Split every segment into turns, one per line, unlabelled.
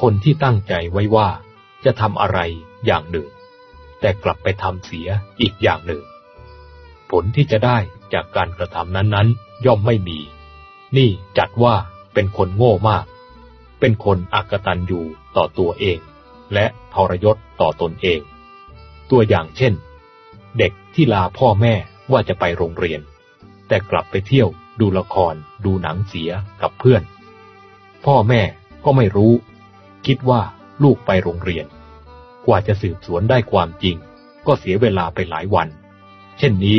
คนที่ตั้งใจไว้ว่า จะทำอะไรอย่างหนึ่ง แต่กลับไปทำเสียอีกอย่างหนึ่ง ผลที่จะได้จากการกระทำนั้นๆ ย่อมไม่มี นี่จัดว่าเป็นคนโง่มาก เป็นคนอักตันอยู่ต่อตัวเอง และทรยศต่อตนเอง ตัวอย่างเช่น เด็กที่ลาพ่อแม่ว่าจะไปโรงเรียน แต่กลับไปเที่ยวดูละครดูหนังเสียกับเพื่อน พ่อแม่ก็ไม่รู้ คิดว่าลูกไปโรงเรียน กว่าจะสืบสวนได้ความจริง ก็เสียเวลาไปหลายวัน เช่นนี้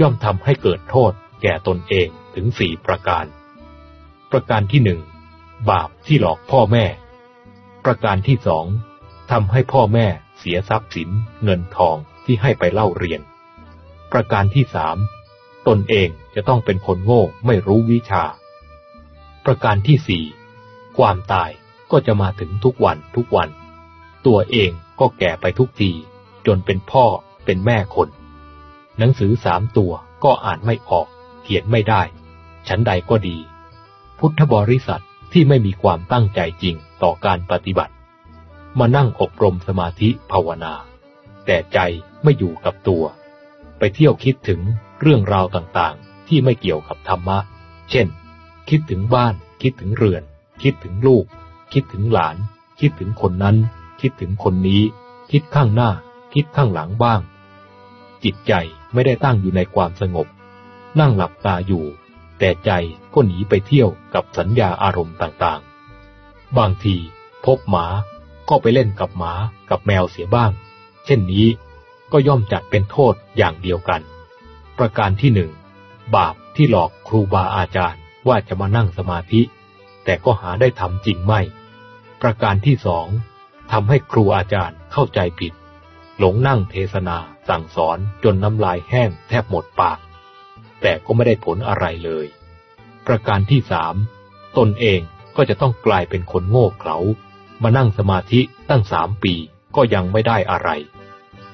ย่อมทำให้เกิดโทษแก่ตนเองถึงสี่ประการ ประการที่หนึ่งบาปที่หลอกพ่อแม่ ประการที่สองทำให้พ่อแม่เสียทรัพย์สินเงินทองที่ให้ไปเล่าเรียน ประการที่สามตนเองจะต้องเป็นคนโง่ไม่รู้วิชา ประการที่สี่ความตาย ก็จะมาถึงทุกวันทุกวัน ตัวเองก็แก่ไปทุกที จนเป็นพ่อเป็นแม่คน หนังสือสามตัวก็อ่านไม่ออก เขียนไม่ได้ ชั้นใดก็ดี พุทธบริษัทที่ไม่มีความตั้งใจจริงต่อการปฏิบัติ มานั่งอบรมสมาธิภาวนา แต่ใจไม่อยู่กับตัว ไปเที่ยวคิดถึงเรื่องราวต่างๆ ที่ไม่เกี่ยวกับธรรมะ เช่น คิดถึงบ้าน คิดถึงเรือน คิดถึงลูก คิดถึงหลาน คิดถึงคนนั้น คิดถึงคนนี้ คิดข้างหน้า คิดข้างหลังบ้าง จิตใจไม่ได้ตั้งอยู่ในความสงบ นั่งหลับตาอยู่ แต่ใจก็หนีไปเที่ยวกับสัญญาอารมณ์ต่างๆ บางทีพบหมาก็ไปเล่นกับหมากับแมวเสียบ้าง เช่นนี้ก็ย่อมจัดเป็นโทษอย่างเดียวกัน ประการที่หนึ่ง บาปที่หลอกครูบาอาจารย์ว่าจะมานั่งสมาธิ แต่ก็หาได้ทำจริงไม่ ประการที่สองทำให้ครูอาจารย์เข้าใจผิด หลงนั่งเทศนาสั่งสอนจนน้ำลายแห้งแทบหมดปาก แต่ก็ไม่ได้ผลอะไรเลย ประการที่สามตนเองก็จะต้องกลายเป็นคนโง่เขลามานั่งสมาธิตั้งสามปีก็ยังไม่ได้อะไร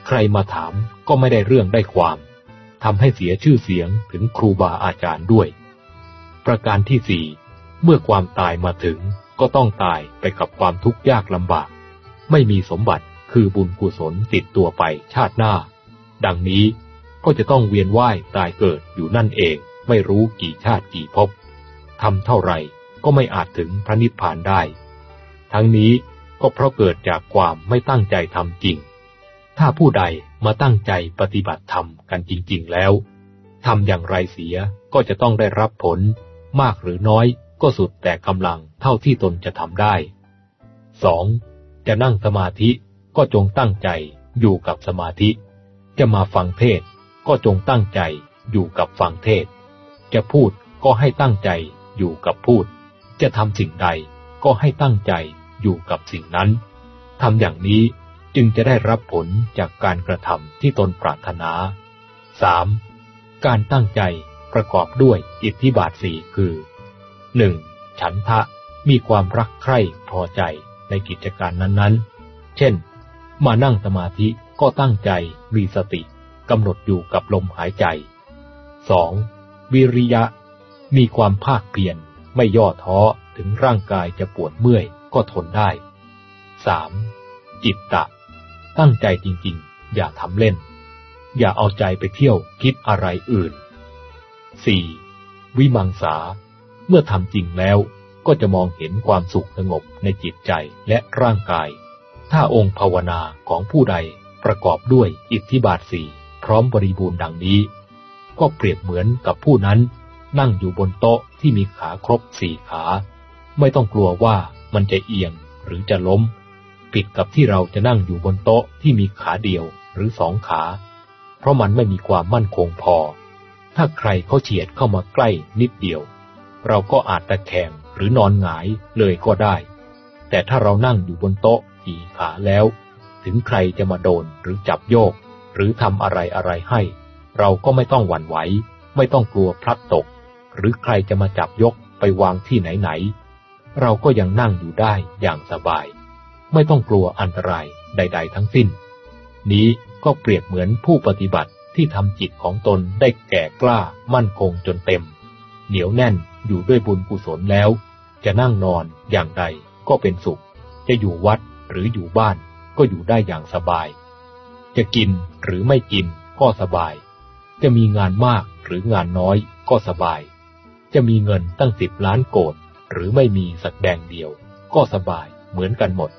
ใครมาถามก็ไม่ได้เรื่องได้ความทำให้เสียชื่อเสียงถึงครูบาอาจารย์ด้วย ประการที่สี่เมื่อความตายมาถึง ก็ต้องตายไปกับความทุกข์ยากลำบาก ไม่มีสมบัติคือบุญกุศลติดตัวไปชาติหน้า ดังนี้ก็จะต้องเวียนว่ายตายเกิดอยู่นั่นเองไม่รู้กี่ชาติกี่ภพทำเท่าไหร่ก็ไม่อาจถึงพระนิพพานได้ ทั้งนี้ก็เพราะเกิดจากความไม่ตั้งใจทำจริง ถ้าผู้ใดมาตั้งใจปฏิบัติธรรมกันจริง ๆ แล้วทำอย่างไรเสียก็จะต้องได้รับผลมากหรือน้อย ก็สุดแต่กำลังเท่าที่ตนจะทำได้ 2. จะนั่งสมาธิก็จงตั้งใจอยู่กับสมาธิ จะมาฟังเทศก็จงตั้งใจอยู่กับฟังเทศ จะพูดก็ให้ตั้งใจอยู่กับพูด จะทำสิ่งใดก็ให้ตั้งใจอยู่กับสิ่งนั้นทำอย่างนี้จึงจะได้รับผลจากการกระทำที่ตนปรารถนา 3. การตั้งใจประกอบด้วยอิทธิบาทสี่คือ 1. ฉันทะมีความรักใคร่พอใจในกิจการนั้นๆ เช่น มานั่งสมาธิก็ตั้งใจมีสติกำหนดอยู่กับลมหายใจ 2. วิริยะ มีความภาคเพียรไม่ย่อท้อถึงร่างกายจะปวดเมื่อยก็ทนได้ 3. จิตตะ ตั้งใจจริงๆ อย่าทำเล่น อย่าเอาใจไปเที่ยวคิดอะไรอื่น 4. วิมังสา เมื่อทำจริงแล้วก็จะมองเห็นความสุขสงบในจิตใจและร่างกาย ถ้าองค์ภาวนาของผู้ใดประกอบด้วยอิทธิบาทสี่พร้อมบริบูรณ์ดังนี้ ก็เปรียบเหมือนกับผู้นั้น นั่งอยู่บนโต๊ะที่มีขาครบสี่ขา ไม่ต้องกลัวว่ามันจะเอียงหรือจะล้ม ผิดกับที่เราจะนั่งอยู่บนโต๊ะที่มีขาเดียวหรือสองขา เพราะมันไม่มีความมั่นคงพอ ถ้าใครเขาเฉียดเข้ามาใกล้นิดเดียว เราก็อาจตะแคงหรือนอนหงายเลยก็ได้ แต่ถ้าเรานั่งอยู่บนโต๊ะกี่ขาแล้ว ถึงใครจะมาโดนหรือจับโยก หรือทำอะไรอะไรให้ เราก็ไม่ต้องหวั่นไหว ไม่ต้องกลัวพลัดตก หรือใครจะมาจับยกไปวางที่ไหนๆเราก็ยังนั่งอยู่ได้อย่างสบาย ไม่ต้องกลัวอันตรายใด ๆ ทั้งสิ้น นี้ก็เปรียบเหมือนผู้ปฏิบัติที่ทำจิตของตนได้แก่กล้ามั่นคงจนเต็ม เหนียวแน่น อยู่ด้วยบุญกุศลแล้ว จะนั่งนอนอย่างใดก็เป็นสุข จะอยู่วัดหรืออยู่บ้านก็อยู่ได้อย่างสบาย จะกินหรือไม่กินก็สบาย จะมีงานมากหรืองานน้อยก็สบาย จะมีเงินตั้งสิบล้านโกดหรือไม่มีสักแดงเดียว ก็สบายเหมือนกันหมด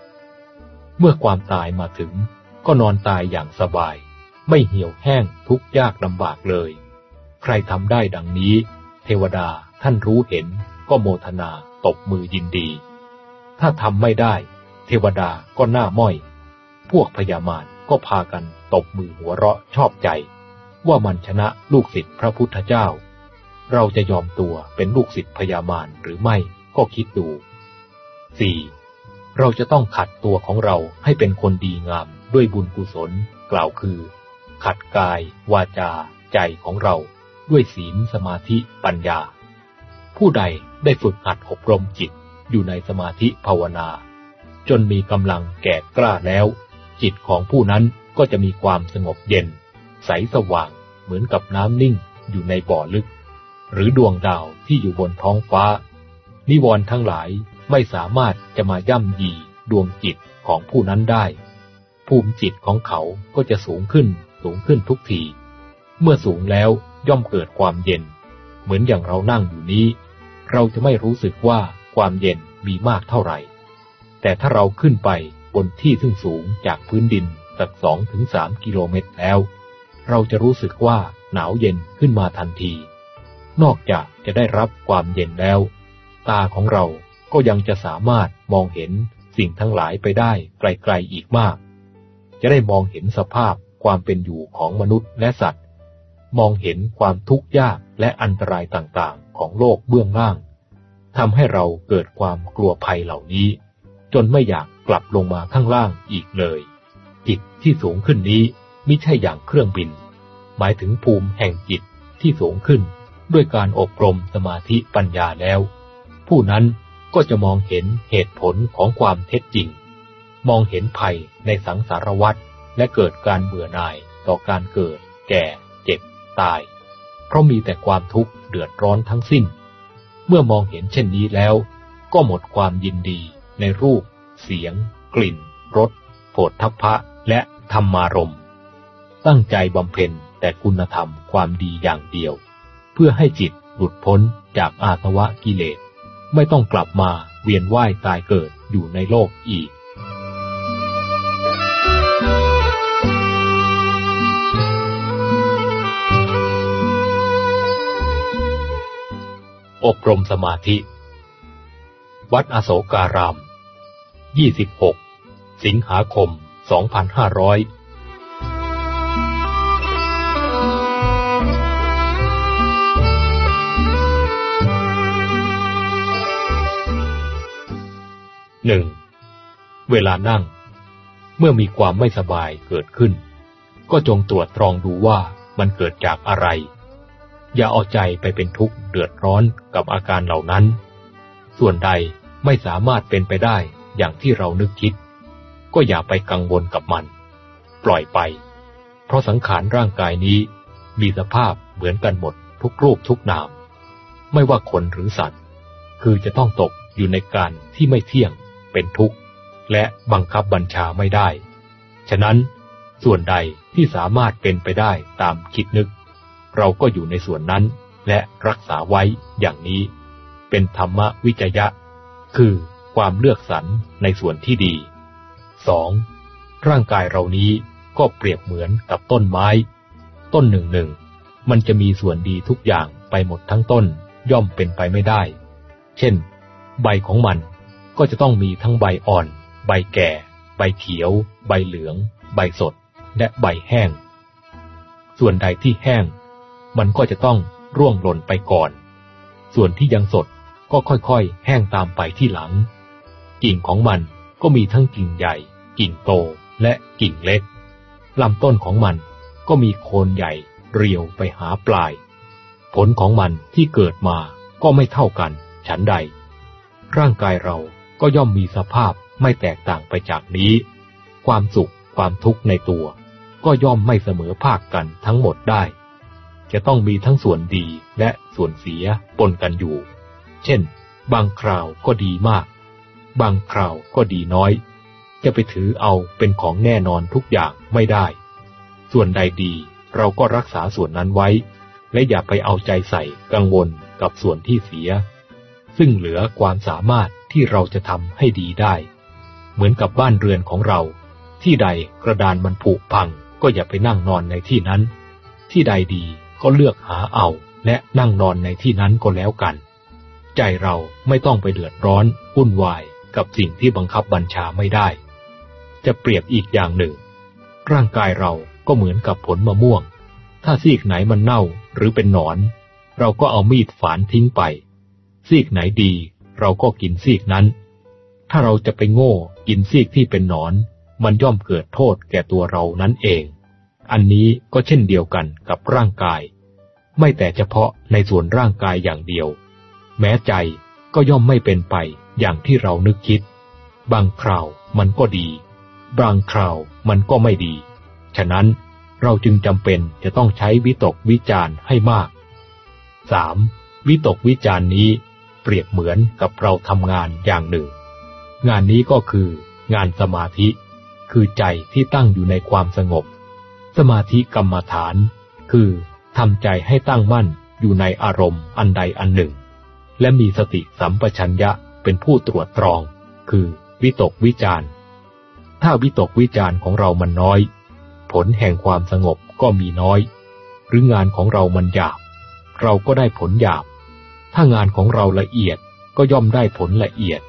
เมื่อความตายมาถึง ก็นอนตายอย่างสบาย ไม่เหี่ยวแห้งทุกยากลำบากเลย ใครทำได้ดังนี้ เทวดา ท่านรู้เห็นก็โมทนาตบมือยินดี ถ้าทำไม่ได้ เทวดาก็หน้าม้อย พวกพญามารก็พากันตบมือหัวเราะชอบใจ ว่ามันชนะลูกศิษย์พระพุทธเจ้า เราจะยอมตัวเป็นลูกศิษย์พญามารหรือไม่ก็คิดดู 4. เราจะต้องขัดตัวของเราให้เป็นคนดีงามด้วยบุญกุศลกล่าวคือ ขัดกาย วาจา ใจของเรา ด้วยศีลสมาธิปัญญา ผู้ใดได้ฝึกหัดอบรมจิตอยู่ในสมาธิภาวนา จนมีกำลังแก่กล้าแล้ว จิตของผู้นั้นก็จะมีความสงบเย็น ใสสว่างเหมือนกับน้ำนิ่งอยู่ในบ่อลึก หรือดวงดาวที่อยู่บนท้องฟ้า นิวรณ์ทั้งหลายไม่สามารถจะมาย่ำยีดวงจิตของผู้นั้นได้ ภูมิจิตของเขาก็จะสูงขึ้นสูงขึ้นทุกที เมื่อสูงแล้วย่อมเกิดความเย็น เหมือนอย่างเรานั่งอยู่นี้ เราจะไม่รู้สึกว่าความเย็นมีมากเท่าไหร่ แต่ถ้าเราขึ้นไปบนที่ซึ่งสูงจากพื้นดินสักสองถึงสามกิโลเมตรแล้ว เราจะรู้สึกว่าหนาวเย็นขึ้นมาทันที นอกจากจะได้รับความเย็นแล้ว ตาของเราก็ยังจะสามารถมองเห็นสิ่งทั้งหลายไปได้ไกลๆอีกมาก จะได้มองเห็นสภาพความเป็นอยู่ของมนุษย์และสัตว์ มองเห็นความทุกข์ยากและอันตรายต่างๆ ของโลกเบื้องล่างทำให้เราเกิดความกลัวภัยเหล่านี้ จนไม่อยากกลับลงมาข้างล่างอีกเลย จิตที่สูงขึ้นนี้ไม่ใช่อย่างเครื่องบิน หมายถึงภูมิแห่งจิตที่สูงขึ้นด้วยการอบรมสมาธิปัญญาแล้ว ผู้นั้นก็จะมองเห็นเหตุผลของความเท็จจริง มองเห็นภัยในสังสารวัฏและเกิดการเบื่อหน่ายต่อการเกิด แก่ ตาย เพราะมีแต่ความทุกข์เดือดร้อนทั้งสิ้น เมื่อมองเห็นเช่นนี้แล้ว ก็หมดความยินดีในรูป เสียง กลิ่น รสโผฏฐัพพะ และธรรมารมตั้งใจบำเพ็ญแต่คุณธรรมความดีอย่างเดียว เพื่อให้จิตหลุดพ้นจากอาสวะกิเลส ไม่ต้องกลับมาเวียนว่ายตายเกิดอยู่ในโลกอีก อบรมสมาธิ วัดอโศการาม 26 สิงหาคม 2500หนึ่งเวลานั่ง เมื่อมีความไม่สบายเกิดขึ้น ก็จงตรวจตรองดูว่ามันเกิดจากอะไร อย่าเอาใจไปเป็นทุกข์เดือดร้อนกับอาการเหล่านั้น ส่วนใดไม่สามารถเป็นไปได้อย่างที่เรานึกคิด ก็อย่าไปกังวลกับมัน ปล่อยไป เพราะสังขารร่างกายนี้มีสภาพเหมือนกันหมดทุกรูปทุกนาม ไม่ว่าคนหรือสัตว์ คือจะต้องตกอยู่ในการที่ไม่เที่ยง เป็นทุกข์ และบังคับบัญชาไม่ได้ ฉะนั้นส่วนใดที่สามารถเป็นไปได้ตามคิดนึก เราก็อยู่ในส่วนนั้น และรักษาไว้อย่างนี้ เป็นธรรมวิจยะ คือความเลือกสรรในส่วนที่ดี 2. ร่างกายเรานี้ก็เปรียบเหมือนกับต้นไม้ ต้นหนึ่งหนึ่งมันจะมีส่วนดีทุกอย่างไปหมดทั้งต้นย่อมเป็นไปไม่ได้ เช่น ใบของมันก็จะต้องมีทั้งใบอ่อน ใบแก่ ใบเขียว ใบเหลือง ใบสด และใบแห้ง ส่วนใดที่แห้ง มันก็จะต้องร่วงหล่นไปก่อน ส่วนที่ยังสดก็ค่อยๆ แห้งตามไปที่หลัง กิ่งของมันก็มีทั้งกิ่งใหญ่ กิ่งโตและกิ่งเล็กลำต้นของมันก็มีโคนใหญ่เรียวไปหาปลาย ผลของมันที่เกิดมาก็ไม่เท่ากัน ฉันใด ร่างกายเราก็ย่อมมีสภาพไม่แตกต่างไปจากนี้ ความสุขความทุกข์ในตัว ก็ย่อมไม่เสมอภาคกันทั้งหมดได้ จะต้องมีทั้งส่วนดีและส่วนเสียปนกันอยู่ เช่น บางคราวก็ดีมาก บางคราวก็ดีน้อย จะไปถือเอาเป็นของแน่นอนทุกอย่างไม่ได้ ส่วนใดดีเราก็รักษาส่วนนั้นไว้ และอย่าไปเอาใจใส่กังวลกับส่วนที่เสีย ซึ่งเหลือความสามารถที่เราจะทำให้ดีได้ เหมือนกับบ้านเรือนของเรา ที่ใดกระดานมันผุพังก็อย่าไปนั่งนอนในที่นั้น ที่ใดดี ก็เลือกหาเอาและนั่งนอนในที่นั้นก็แล้วกัน ใจเราไม่ต้องไปเดือดร้อนวุ่นวายกับสิ่งที่บังคับบัญชาไม่ได้ จะเปรียบอีกอย่างหนึ่ง ร่างกายเราก็เหมือนกับผลมะม่วง ถ้าซีกไหนมันเน่าหรือเป็นหนอน เราก็เอามีดฝานทิ้งไป ซีกไหนดีเราก็กินซีกนั้น ถ้าเราจะไปโง่กินซีกที่เป็นหนอน มันย่อมเกิดโทษแก่ตัวเรานั้นเอง อันนี้ก็เช่นเดียวกันกับร่างกาย ไม่แต่เฉพาะในส่วนร่างกายอย่างเดียว แม้ใจก็ย่อมไม่เป็นไปอย่างที่เรานึกคิด บางคราวมันก็ดี บางคราวมันก็ไม่ดี ฉะนั้นเราจึงจำเป็นจะต้องใช้วิตกวิจารณ์ให้มาก 3. วิตกวิจารณ์นี้เปรียบเหมือนกับเราทำงานอย่างหนึ่ง งานนี้ก็คืองานสมาธิ คือใจที่ตั้งอยู่ในความสงบ สมาธิกรรมฐาน คือทำใจให้ตั้งมั่นอยู่ในอารมณ์อันใดอันหนึ่ง และมีสติสัมปชัญญะเป็นผู้ตรวจตรอง คือวิตกวิจารถ้าวิตกวิจารของเรามันน้อย ผลแห่งความสงบก็มีน้อย หรืองานของเรามันหยาบ เราก็ได้ผลหยาบ ถ้างานของเราละเอียดก็ย่อมได้ผลละเอียด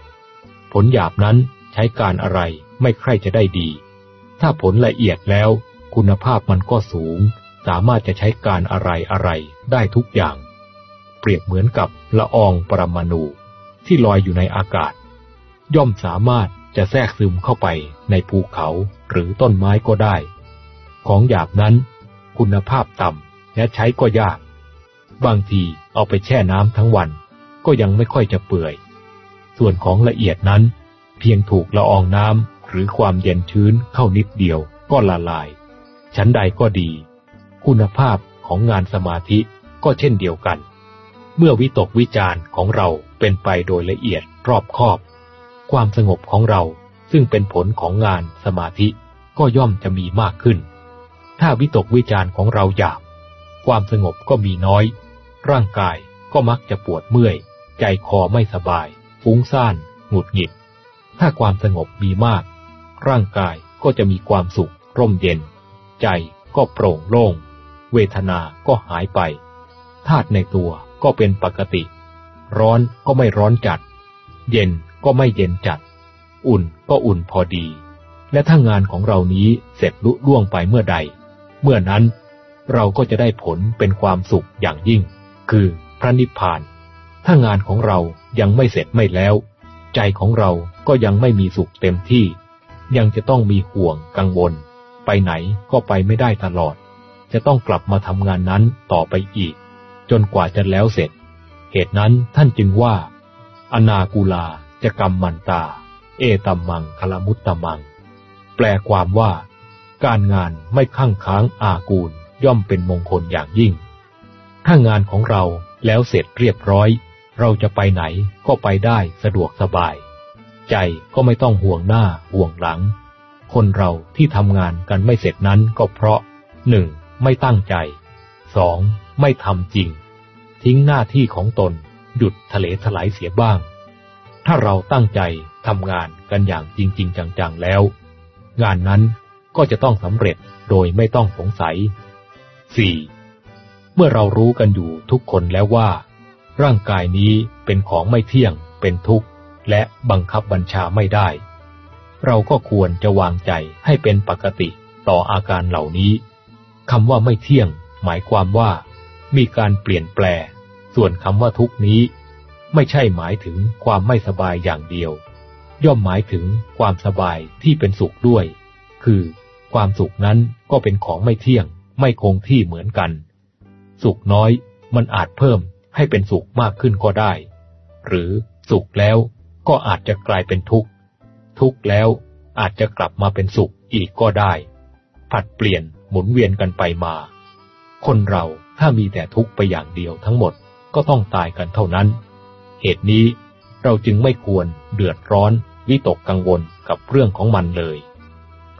ผลหยาบนั้นใช้การอะไรไม่ใคร่จะได้ดี ถ้าผลละเอียดแล้ว คุณภาพมันก็สูง สามารถจะใช้การอะไรอะไรได้ทุกอย่าง เปรียบเหมือนกับละอองปรมาณูที่ลอยอยู่ในอากาศ ย่อมสามารถจะแทรกซึมเข้าไปในภูเขาหรือต้นไม้ก็ได้ ของหยาบนั้น คุณภาพต่ำและใช้ก็ยาก บางทีเอาไปแช่น้ำทั้งวัน ก็ยังไม่ค่อยจะเปื่อย ส่วนของละเอียดนั้น เพียงถูกละอองน้ำหรือความเย็นชื้นเข้านิดเดียวก็ละลาย ชั้นใดก็ดี คุณภาพของงานสมาธิก็เช่นเดียวกัน เมื่อวิตกวิจารณ์ของเราเป็นไปโดยละเอียดรอบคอบ ความสงบของเราซึ่งเป็นผลของงานสมาธิก็ย่อมจะมีมากขึ้น ถ้าวิตกวิจารณ์ของเราหยาบ ความสงบก็มีน้อย ร่างกายก็มักจะปวดเมื่อย ใจคอไม่สบาย ฟุ้งซ่าน หงุดหงิด ถ้าความสงบมีมาก ร่างกายก็จะมีความสุข ร่มเย็น ใจก็โปร่งโล่ง เวทนาก็หายไป ธาตุในตัวก็เป็นปกติ ร้อนก็ไม่ร้อนจัด เย็นก็ไม่เย็นจัด อุ่นก็อุ่นพอดี และถ้างานของเรานี้เสร็จลุล่วงไปเมื่อใด เมื่อนั้นเราก็จะได้ผลเป็นความสุขอย่างยิ่ง คือพระนิพพาน ถ้างานของเรายังไม่เสร็จไม่แล้ว ใจของเราก็ยังไม่มีสุขเต็มที่ ยังจะต้องมีห่วงกังวล ไปไหนก็ไปไม่ได้ตลอด จะต้องกลับมาทำงานนั้นต่อไปอีก จนกว่าจะแล้วเสร็จ เหตุนั้นท่านจึงว่า อนากูลาจะกรรมมันตา เอตัมมังคลมุตตมัง แปลความว่า การงานไม่ข้างค้างอากูลย่อมเป็นมงคลอย่างยิ่ง ถ้างานของเราแล้วเสร็จเรียบร้อย เราจะไปไหนก็ไปได้สะดวกสบาย ใจก็ไม่ต้องห่วงหน้าห่วงหลัง คนเราที่ทำงานกันไม่เสร็จนั้นก็เพราะหนึ่งไม่ตั้งใจสองไม่ทำจริง ทิ้งหน้าที่ของตน หยุดทะเลถลายเสียบ้าง ถ้าเราตั้งใจทำงานกันอย่างจริงๆจังๆแล้ว งานนั้นก็จะต้องสำเร็จโดยไม่ต้องสงสัย 4. เมื่อเรารู้กันอยู่ทุกคนแล้วว่า ร่างกายนี้เป็นของไม่เที่ยง เป็นทุกข์ และบังคับบัญชาไม่ได้ เราก็ควรจะวางใจให้เป็นปกติต่ออาการเหล่านี้คำว่าไม่เที่ยง หมายความว่า มีการเปลี่ยนแปลงส่วนคำว่าทุกนี้ ไม่ใช่หมายถึงความไม่สบายอย่างเดียว ย่อมหมายถึงความสบายที่เป็นสุขด้วย คือ ความสุขนั้นก็เป็นของไม่เที่ยง ไม่คงที่เหมือนกัน สุขน้อยมันอาจเพิ่มให้เป็นสุขมากขึ้นก็ได้ หรือสุขแล้วก็อาจจะกลายเป็นทุกข์ ทุกข์แล้วอาจจะกลับมาเป็นสุขอีกก็ได้ ผัดเปลี่ยนหมุนเวียนกันไปมา คนเราถ้ามีแต่ทุกข์ไปอย่างเดียวทั้งหมดก็ต้องตายกันเท่านั้น เหตุนี้เราจึงไม่ควรเดือดร้อนวิตกกังวลกับเรื่องของมันเลย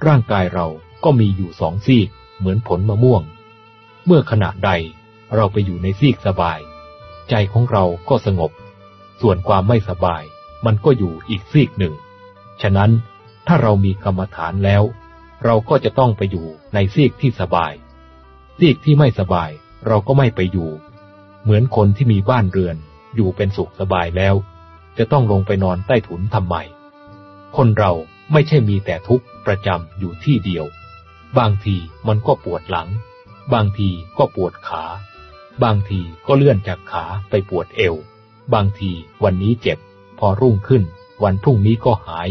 ร่างกายเราก็มีอยู่สองซีกเหมือนผลมะม่วง เมื่อขณะใดเราไปอยู่ในซีกสบาย ใจของเราก็สงบ ส่วนความไม่สบายมันก็อยู่อีกซีกหนึ่ง ฉะนั้นถ้าเรามีกรรมฐานแล้ว เราก็จะต้องไปอยู่ในซีกที่สบาย ซีกที่ไม่สบายเราก็ไม่ไปอยู่ เหมือนคนที่มีบ้านเรือน อยู่เป็นสุขสบายแล้ว จะต้องลงไปนอนใต้ถุนทำไม คนเราไม่ใช่มีแต่ทุกข์ประจำอยู่ที่เดียว บางทีมันก็ปวดหลัง บางทีก็ปวดขา บางทีก็เลื่อนจากขาไปปวดเอว บางทีวันนี้เจ็บ พอรุ่งขึ้น วันพรุ่งนี้ก็หาย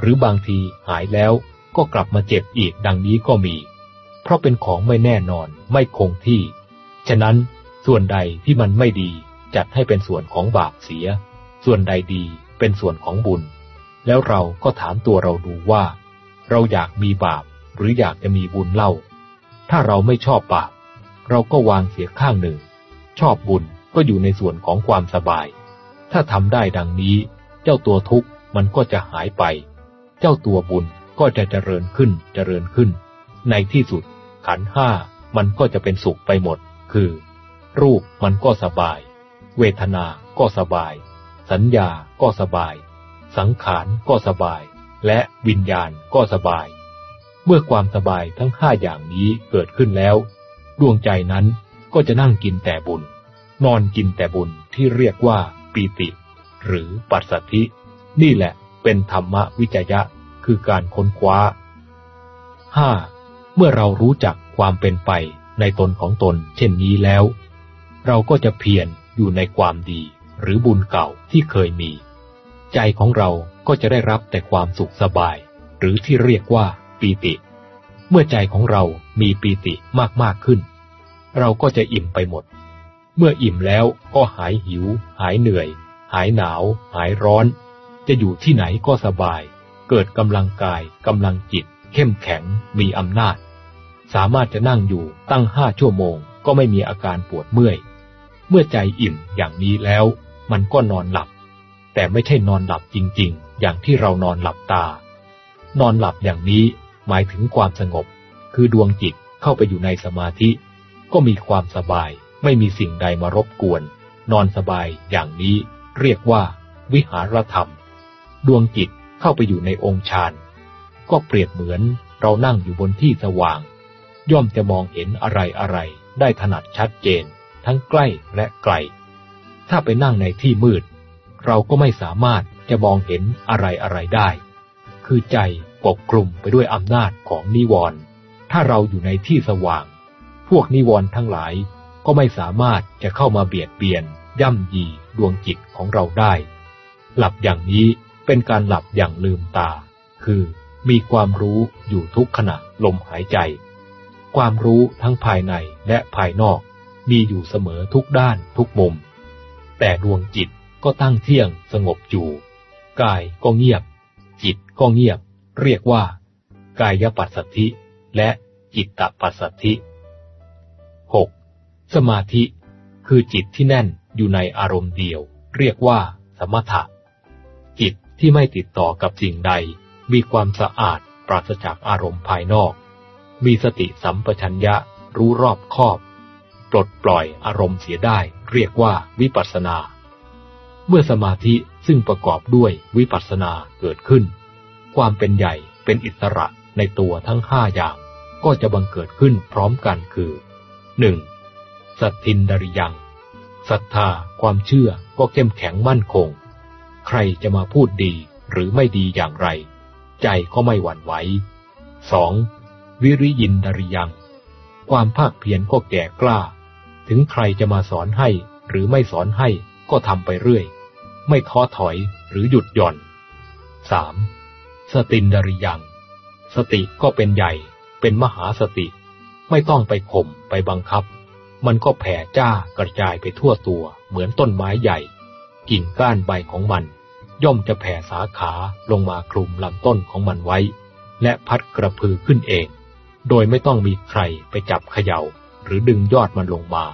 หรือบางทีหายแล้วก็กลับมาเจ็บอีกดังนี้ก็มี เพราะเป็นของไม่แน่นอนไม่คงที่ ฉะนั้นส่วนใดที่มันไม่ดีจัดให้เป็นส่วนของบาปเสีย ส่วนใดดีเป็นส่วนของบุญ แล้วเราก็ถามตัวเราดูว่า เราอยากมีบาปหรืออยากจะมีบุญเล่า ถ้าเราไม่ชอบบาป เราก็วางเสียข้างหนึ่ง ชอบบุญก็อยู่ในส่วนของความสบาย ถ้าทำได้ดังนี้ จ้าตัวทุกข์มันก็จะหายไป เจ้าตัวบุญก็จะเจริญขึ้นเจริญขึ้น ในที่สุด ขันห้ามันก็จะเป็นสุขไปหมด คือ รูปมันก็สบาย เวทนาก็สบาย สัญญาก็สบาย สังขารก็สบาย และวิญญาณก็สบาย เมื่อความสบายทั้งห้าอย่างนี้เกิดขึ้นแล้ว ดวงใจนั้นก็จะนั่งกินแต่บุญ นอนกินแต่บุญที่เรียกว่าปีติ หรือปัสสัทธิ นี่แหละเป็นธรรมวิจยะคือการค้นคว้า 5. เมื่อเรารู้จักความเป็นไปในตนของตน เช่นนี้แล้ว เราก็จะเพียรอยู่ในความดีหรือบุญเก่าที่เคยมี ใจของเราก็จะได้รับแต่ความสุขสบาย หรือที่เรียกว่าปีติ เมื่อใจของเรามีปีติมากๆขึ้น เราก็จะอิ่มไปหมด เมื่ออิ่มแล้วก็หายหิว หายเหนื่อย หายหนาว หายร้อน จะอยู่ที่ไหนก็สบาย เกิดกำลังกายกำลังจิต เข้มแข็ง มีอำนาจ สามารถจะนั่งอยู่ตั้งห้าชั่วโมง ก็ไม่มีอาการปวดเมื่อย เมื่อใจอิ่มอย่างนี้แล้ว มันก็นอนหลับ แต่ไม่ใช่นอนหลับจริง ๆ อย่างที่เรานอนหลับตา นอนหลับอย่างนี้หมายถึงความสงบ คือดวงจิตเข้าไปอยู่ในสมาธิ ก็มีความสบาย ไม่มีสิ่งใดมารบกวน นอนสบายอย่างนี้ เรียกว่า วิหารธรรม ดวงจิตเข้าไปอยู่ในองค์ฌานก็เปรียบเหมือนเรานั่งอยู่บนที่สว่าง ย่อมจะมองเห็นอะไรอะไรได้ถนัดชัดเจน ทั้งใกล้และไกล ถ้าไปนั่งในที่มืด เราก็ไม่สามารถจะมองเห็นอะไรอะไรได้ คือใจปกคลุมไปด้วยอำนาจของนิวรณ์ถ้าเราอยู่ในที่สว่าง พวกนิวรณ์ทั้งหลายก็ไม่สามารถจะเข้ามาเบียดเบียน ย่ำยีดวงจิตของเราได้ หลับอย่างนี้เป็นการหลับอย่างลืมตา คือมีความรู้อยู่ทุกขณะลมหายใจ ความรู้ทั้งภายในและภายนอก มีอยู่เสมอทุกด้านทุกมุม แต่ดวงจิตก็ตั้งเที่ยงสงบอยู่ กายก็เงียบ จิตก็เงียบ เรียกว่า กายปัสสัทธิ และจิตตปัสสัทธิ 6. สมาธิ คือจิตที่แน่นอยู่ในอารมณ์เดียว เรียกว่า สมถะ จิตที่ไม่ติดต่อกับสิ่งใด มีความสะอาดปราศจากอารมณ์ภายนอก มีสติสัมปชัญญะรู้รอบคอบ ปลดปล่อยอารมณ์เสียได้ เรียกว่าวิปัสสนา เมื่อสมาธิซึ่งประกอบด้วยวิปัสสนาเกิดขึ้น ความเป็นใหญ่เป็นอิสระในตัวทั้งห้าอย่างก็จะบังเกิดขึ้นพร้อมกันคือหนึ่งสัตทินดริยัง ศรัทธาความเชื่อก็เข้มแข็งมั่นคง ใครจะมาพูดดีหรือไม่ดีอย่างไร ใจก็ไม่หวั่นไหวสองวิริยินดริยัง ความภาคเพียรก็แก่กล้า ถึงใครจะมาสอนให้หรือไม่สอนให้ก็ทำไปเรื่อย ไม่ท้อถอยหรือหยุดหย่อน 3. สตินดริยัง สติก็เป็นใหญ่ เป็นมหาสติ ไม่ต้องไปข่มไปบังคับ มันก็แผ่จ้ากระจายไปทั่วตัวเหมือนต้นไม้ใหญ่ กิ่งก้านใบของมัน ย่อมจะแผ่สาขาลงมาคลุมลำต้นของมันไว้ และพัดกระพือขึ้นเอง โดยไม่ต้องมีใครไปจับเขยา่า หรือดึงยอดมันลงมา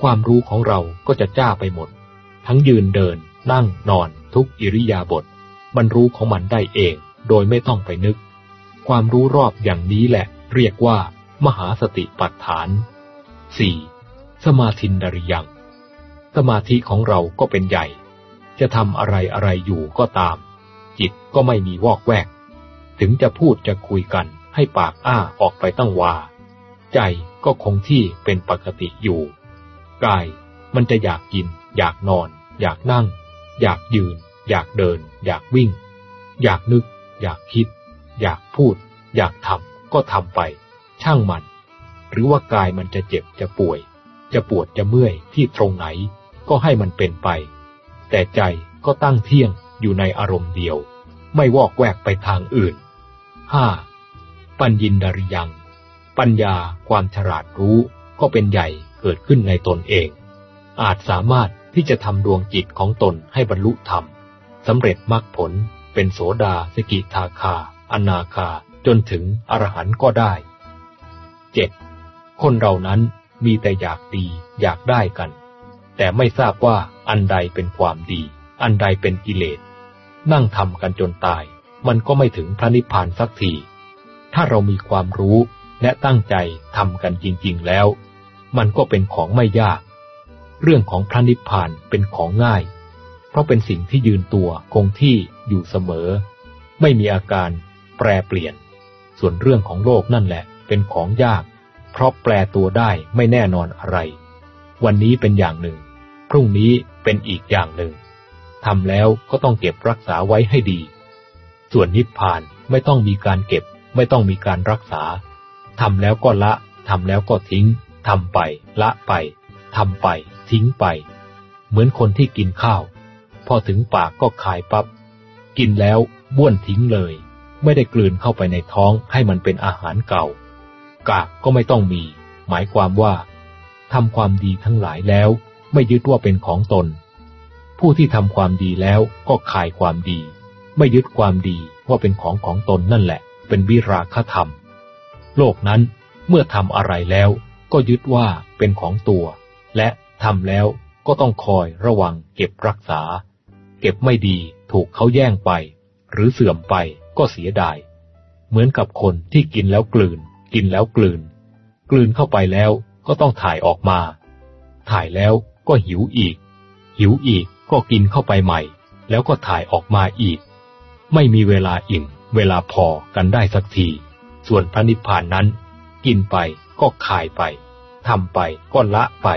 ความรู้ของเราก็จะจ้าไปหมด ทั้งยืนเดิน นั่งนอนทุกอิริยาบถมันรู้ของมันได้เอง โดยไม่ต้องไปนึก ความรู้รอบอย่างนี้แหละ เรียกว่า มหาสติปัฏฐาน 4. สมาธินดริยัง สมาธิของเราก็เป็นใหญ่ จะทำอะไรอะไรอยู่ก็ตาม จิตก็ไม่มีวอกแวก ถึงจะพูดจะคุยกันให้ปากอ้าออกไปตั้งวา ใจก็คงที่เป็นปกติอยู่ กายมันจะอยากกิน อยากนอน อยากนั่ง อยากยืน อยากเดิน อยากวิ่ง อยากนึก อยากคิด อยากพูด อยากทำก็ทำไป ช่างมัน หรือว่ากายมันจะเจ็บจะป่วย จะปวดจะเมื่อยที่ตรงไหน ก็ให้มันเป็นไป แต่ใจก็ตั้งเที่ยงอยู่ในอารมณ์เดียว ไม่วอกแวกไปทางอื่น 5. ปัญญินดาริยัง ปัญญาความฉลาดรู้ก็เป็นใหญ่เกิดขึ้นในตนเอง อาจสามารถที่จะทำดวงจิตของตนให้บรรลุธรรมสำเร็จมรรคผลเป็นโสดาสกิทาคา อนาคา จนถึงอรหันต์ก็ได้ 7. คนเรานั้นมีแต่อยากดีอยากได้กัน แต่ไม่ทราบว่าอันใดเป็นความดี อันใดเป็นกิเลส นั่งทำกันจนตาย มันก็ไม่ถึงพระนิพพานสักที ถ้าเรามีความรู้และตั้งใจทำกันจริง ๆแล้ว มันก็เป็นของไม่ยาก เรื่องของพระนิพพานเป็นของง่าย เพราะเป็นสิ่งที่ยืนตัวคงที่อยู่เสมอ ไม่มีอาการแปรเปลี่ยน ส่วนเรื่องของโลกนั่นแหละ เป็นของยาก เพราะแปรตัวได้ไม่แน่นอนอะไร วันนี้เป็นอย่างหนึ่ง พรุ่งนี้เป็นอีกอย่างหนึ่งทำแล้วก็ต้องเก็บรักษาไว้ให้ดี ส่วนนิพพานไม่ต้องมีการเก็บ ไม่ต้องมีการรักษาทำแล้วก็ละทำแล้วก็ทิ้งทำไป ละไปทำไป ทิ้งไป เหมือนคนที่กินข้าว พอถึงปากก็คายปับ๊บกินแล้วบ้วนทิ้งเลย ไม่ได้กลืนเข้าไปในท้องให้มันเป็นอาหารเก่า กากก็ไม่ต้องมี หมายความว่าทำความดีทั้งหลายแล้ว ไม่ยึดว่าเป็นของตน ผู้ที่ทำความดีแล้วก็ขายความดี ไม่ยึดความดีว่าเป็นของของตนนั่นแหละ เป็นวิราคธรรม โลกนั้นเมื่อทำอะไรแล้วก็ยึดว่าเป็นของตัว และทำแล้วก็ต้องคอยระวังเก็บรักษา เก็บไม่ดีถูกเขาแย่งไป หรือเสื่อมไปก็เสียดาย เหมือนกับคนที่กินแล้วกลืน กินแล้วกลืน กลืนเข้าไปแล้วก็ต้องถ่ายออกมา ถ่ายแล้วก็หิวอีก หิวอีกก็กินเข้าไปใหม่ แล้วก็ถ่ายออกมาอีก ไม่มีเวลาอิ่ม เวลาพอกันได้สักที ส่วนพระนิพพานนั้น กินไปก็คายไปทำไปก็ละไป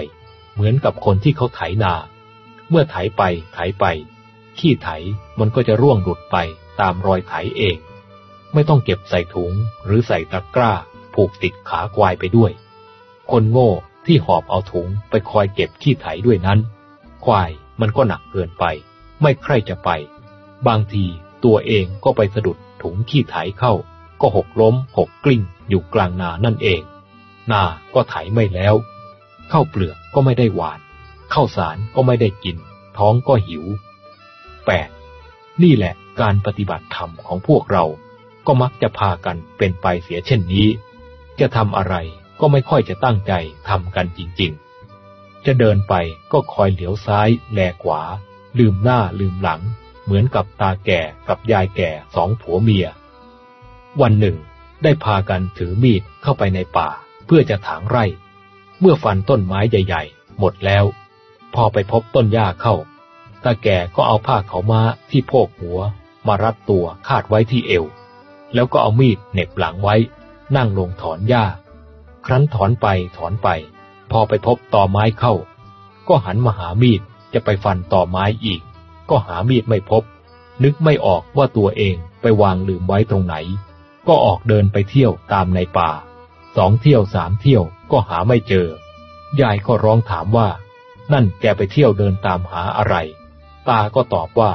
เหมือนกับคนที่เขาไถนา เมื่อไถไปไถไป ขี้ไถมันก็จะร่วงหลุดไปตามรอยไถเอง ไม่ต้องเก็บใส่ถุงหรือใส่ตะกร้า ผูกติดขาควายไปด้วย คนโง่ที่หอบเอาถุงไปคอยเก็บขี้ไถด้วยนั้น ควายมันก็หนักเกินไป ไม่ใคร่จะไป บางทีตัวเองก็ไปสะดุดถุงขี้ไถเข้า ก็หกล้มหกกลิ้งอยู่กลางนานั่นเอง นาก็ไถไม่แล้วข้าวเปลือกก็ไม่ได้หวานข้าวสารก็ไม่ได้กิน ท้องก็หิว 8. นี่แหละการปฏิบัติธรรมของพวกเรา ก็มักจะพากันเป็นไปเสียเช่นนี้ จะทำอะไรก็ไม่ค่อยจะตั้งใจทำกันจริงๆ จะเดินไปก็คอยเหลียวซ้ายแลขวา ลืมหน้าลืมหลัง เหมือนกับตาแก่กับยายแก่สองผัวเมีย วันหนึ่ง ได้พากันถือมีดเข้าไปในป่า เพื่อจะถางไร่ เมื่อฟันต้นไม้ใหญ่ ๆ หมดแล้ว พอไปพบต้นหญ้าเข้า ตาแก่ก็เอาผ้าเขามาที่โพกหัว มารัดตัวคาดไว้ที่เอว แล้วก็เอามีดเหน็บหลังไว้ นั่งลงถอนหญ้า ครั้นถอนไปถอนไป พอไปพบต่อไม้เข้า ก็หันมาหามีดจะไปฟันต่อไม้อีก ก็หามีดไม่พบ นึกไม่ออกว่าตัวเองไปวางลืมไว้ตรงไหน ก็ออกเดินไปเที่ยวตามในป่า สองเที่ยวสามเที่ยวก็หาไม่เจอ ยายก็ร้องถามว่า นั่นแกไปเที่ยวเดินตามหาอะไร ตาก็ตอบว่า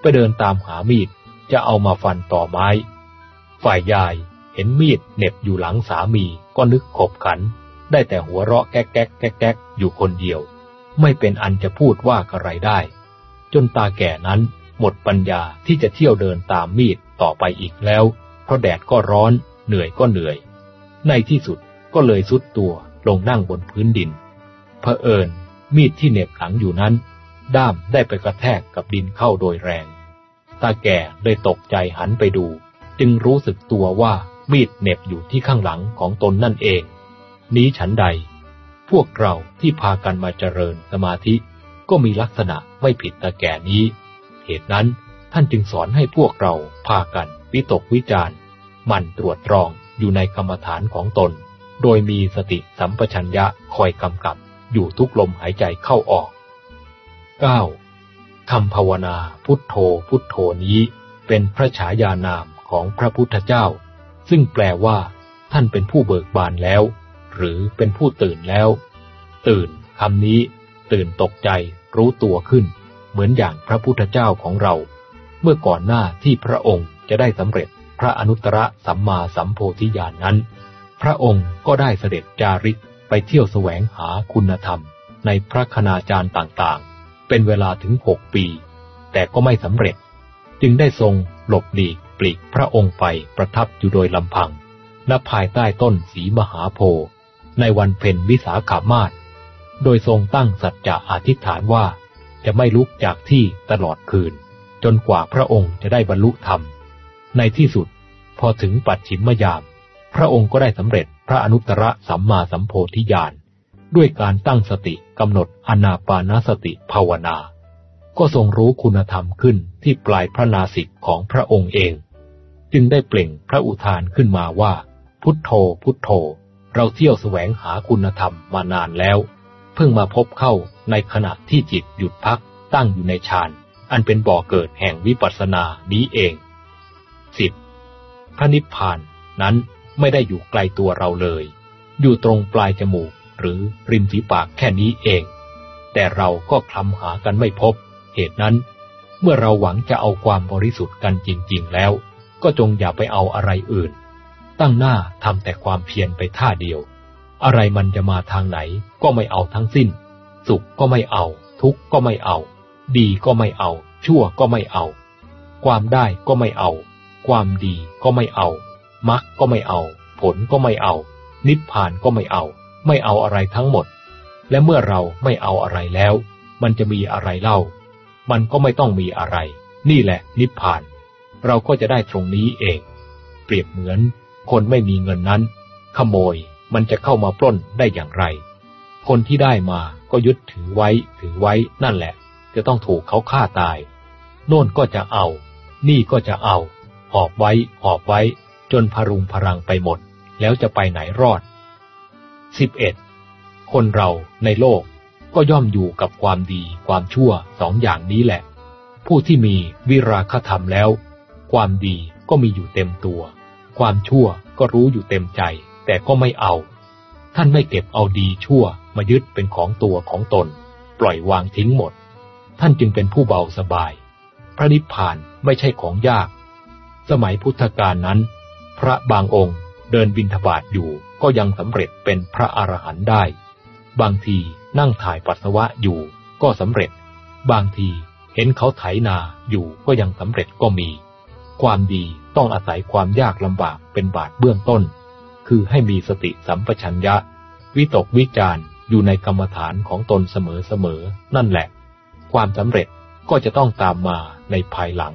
ไปเดินตามหามีดจะเอามาฟันต่อไม้ ฝ่ายยาย เห็นมีดเหน็บอยู่หลังสามีก็นึกขบขัน ได้แต่หัวเราะแก๊กแก๊กแก๊กแก๊กอยู่คนเดียว ไม่เป็นอันจะพูดว่าอะไรได้ จนตาแก่นั้นหมดปัญญาที่จะเที่ยวเดินตามมีดต่อไปอีกแล้ว เพราะแดดก็ร้อนเหนื่อยก็เหนื่อย ในที่สุดก็เลยสุดตัวลงนั่งบนพื้นดินเผอิญมีดที่เหน็บหลังอยู่นั้น ด้ามได้ไปกระแทกกับดินเข้าโดยแรง ตาแก่เลยตกใจหันไปดู จึงรู้สึกตัวว่า มีดเหน็บอยู่ที่ข้างหลังของตนนั่นเอง นี้ฉันใด พวกเราที่พากันมาเจริญสมาธิก็มีลักษณะไม่ผิดตาแก่นี้ เหตุนั้นท่านจึงสอนให้พวกเราพากันวิตกวิจารมันตรวจตรองอยู่ในกรรมฐานของตน โดยมีสติสัมปชัญญะคอยกำกับอยู่ทุกลมหายใจเข้าออก 9. คำภาวนาพุทโธพุทโธนี้เป็นพระฉายานามของพระพุทธเจ้า ซึ่งแปลว่า ท่านเป็นผู้เบิกบานแล้ว หรือเป็นผู้ตื่นแล้ว ตื่นคำนี้ ตื่นตกใจ รู้ตัวขึ้น เหมือนอย่างพระพุทธเจ้าของเรา เมื่อก่อนหน้าที่พระองค์จะได้สำเร็จพระอนุตตรสัมมาสัมโพธิญาณนนั้น พระองค์ก็ได้เสด็จจาริกไปเที่ยวแสวงหาคุณธรรม ในพระคณาจารย์ต่างๆ เป็นเวลาถึงหกปี แต่ก็ไม่สำเร็จ จึงได้ทรงหลบหลีกปลีกพระองค์ไปประทับอยู่โดยลำพังณภายใต้ต้นสีมหาโพธิ์ในวันเพ็ญวิสาขามาศโดยทรงตั้งสัจจะอธิษฐานว่า จะไม่ลุกจากที่ตลอดคืน จนกว่าพระองค์จะได้บรรลุธรรม ในที่สุดพอถึงปัจฉิมยาม พระองค์ก็ได้สำเร็จพระอนุตตรสัมมาสัมโพธิญาณด้วยการตั้งสติกำหนดอนาปานสติภาวนา ก็ทรงรู้คุณธรรมขึ้นที่ปลายพระนาสิกของพระองค์เอง จึงได้เปล่งพระอุทานขึ้นมาว่า พุทโธพุทโธ เราเที่ยวแสวงหาคุณธรรมมานานแล้ว เพิ่งมาพบเข้าในขณะที่จิตหยุดพักตั้งอยู่ในฌานอันเป็นบ่อเกิดแห่งวิปัสสนานี้เองสิบพระนิพพานนั้นไม่ได้อยู่ไกลตัวเราเลย อยู่ตรงปลายจมูกหรือริมฝีปากแค่นี้เอง แต่เราก็คลำหากันไม่พบ เหตุนั้น เมื่อเราหวังจะเอาความบริสุทธิ์กันจริง ๆ แล้ว ก็จงอย่าไปเอาอะไรอื่น ตั้งหน้าทำแต่ความเพียรไปท่าเดียว อะไรมันจะมาทางไหนก็ไม่เอาทั้งสิ้น สุขก็ไม่เอา ทุกข์ก็ไม่เอา ดีก็ไม่เอา ชั่วก็ไม่เอา ความได้ก็ไม่เอา ความดีก็ไม่เอามรรคก็ไม่เอา ผลก็ไม่เอา นิพพานก็ไม่เอา ไม่เอาอะไรทั้งหมด และเมื่อเราไม่เอาอะไรแล้ว มันจะมีอะไรเล่า มันก็ไม่ต้องมีอะไร นี่แหละ นิพพาน เราก็จะได้ตรงนี้เอง เปรียบเหมือน คนไม่มีเงินนั้น ขโมยมันจะเข้ามาปล้นได้อย่างไร คนที่ได้มาก็ยึดถือไว้ ถือไว้นั่นแหละ จะต้องถูกเขาฆ่าตาย โน่นก็จะเอา นี่ก็จะเอา หอบไว้ หอบไว้ จนพรุงพรังไปหมด แล้วจะไปไหนรอด 11. คนเราในโลก ก็ย่อมอยู่กับความดีความชั่วสองอย่างนี้แหละ ผู้ที่มีวิราคธรรมแล้ว ความดีก็มีอยู่เต็มตัว ความชั่วก็รู้อยู่เต็มใจ แต่ก็ไม่เอา ท่านไม่เก็บเอาดีชั่วมายึดเป็นของตัวของตน ปล่อยวางทิ้งหมด ท่านจึงเป็นผู้เบาสบาย พระนิพพานไม่ใช่ของยาก สมัยพุทธกาลนั้น พระบางองค์เดินบินทบาทอยู่ก็ยังสำเร็จเป็นพระอรหันต์ได้ บางที นั่งถ่ายปัสสาวะอยู่ก็สำเร็จ บางทีเห็นเขาไถนาอยู่ก็ยังสำเร็จก็มี ความดีต้องอาศัยความยากลำบากเป็นบาทเบื้องต้น คือให้มีสติสัมปชัญญะ วิตกวิจารอยู่ในกรรมฐานของตนเสมอๆนั่นแหละ ความสำเร็จก็จะต้องตามมาในภายหลัง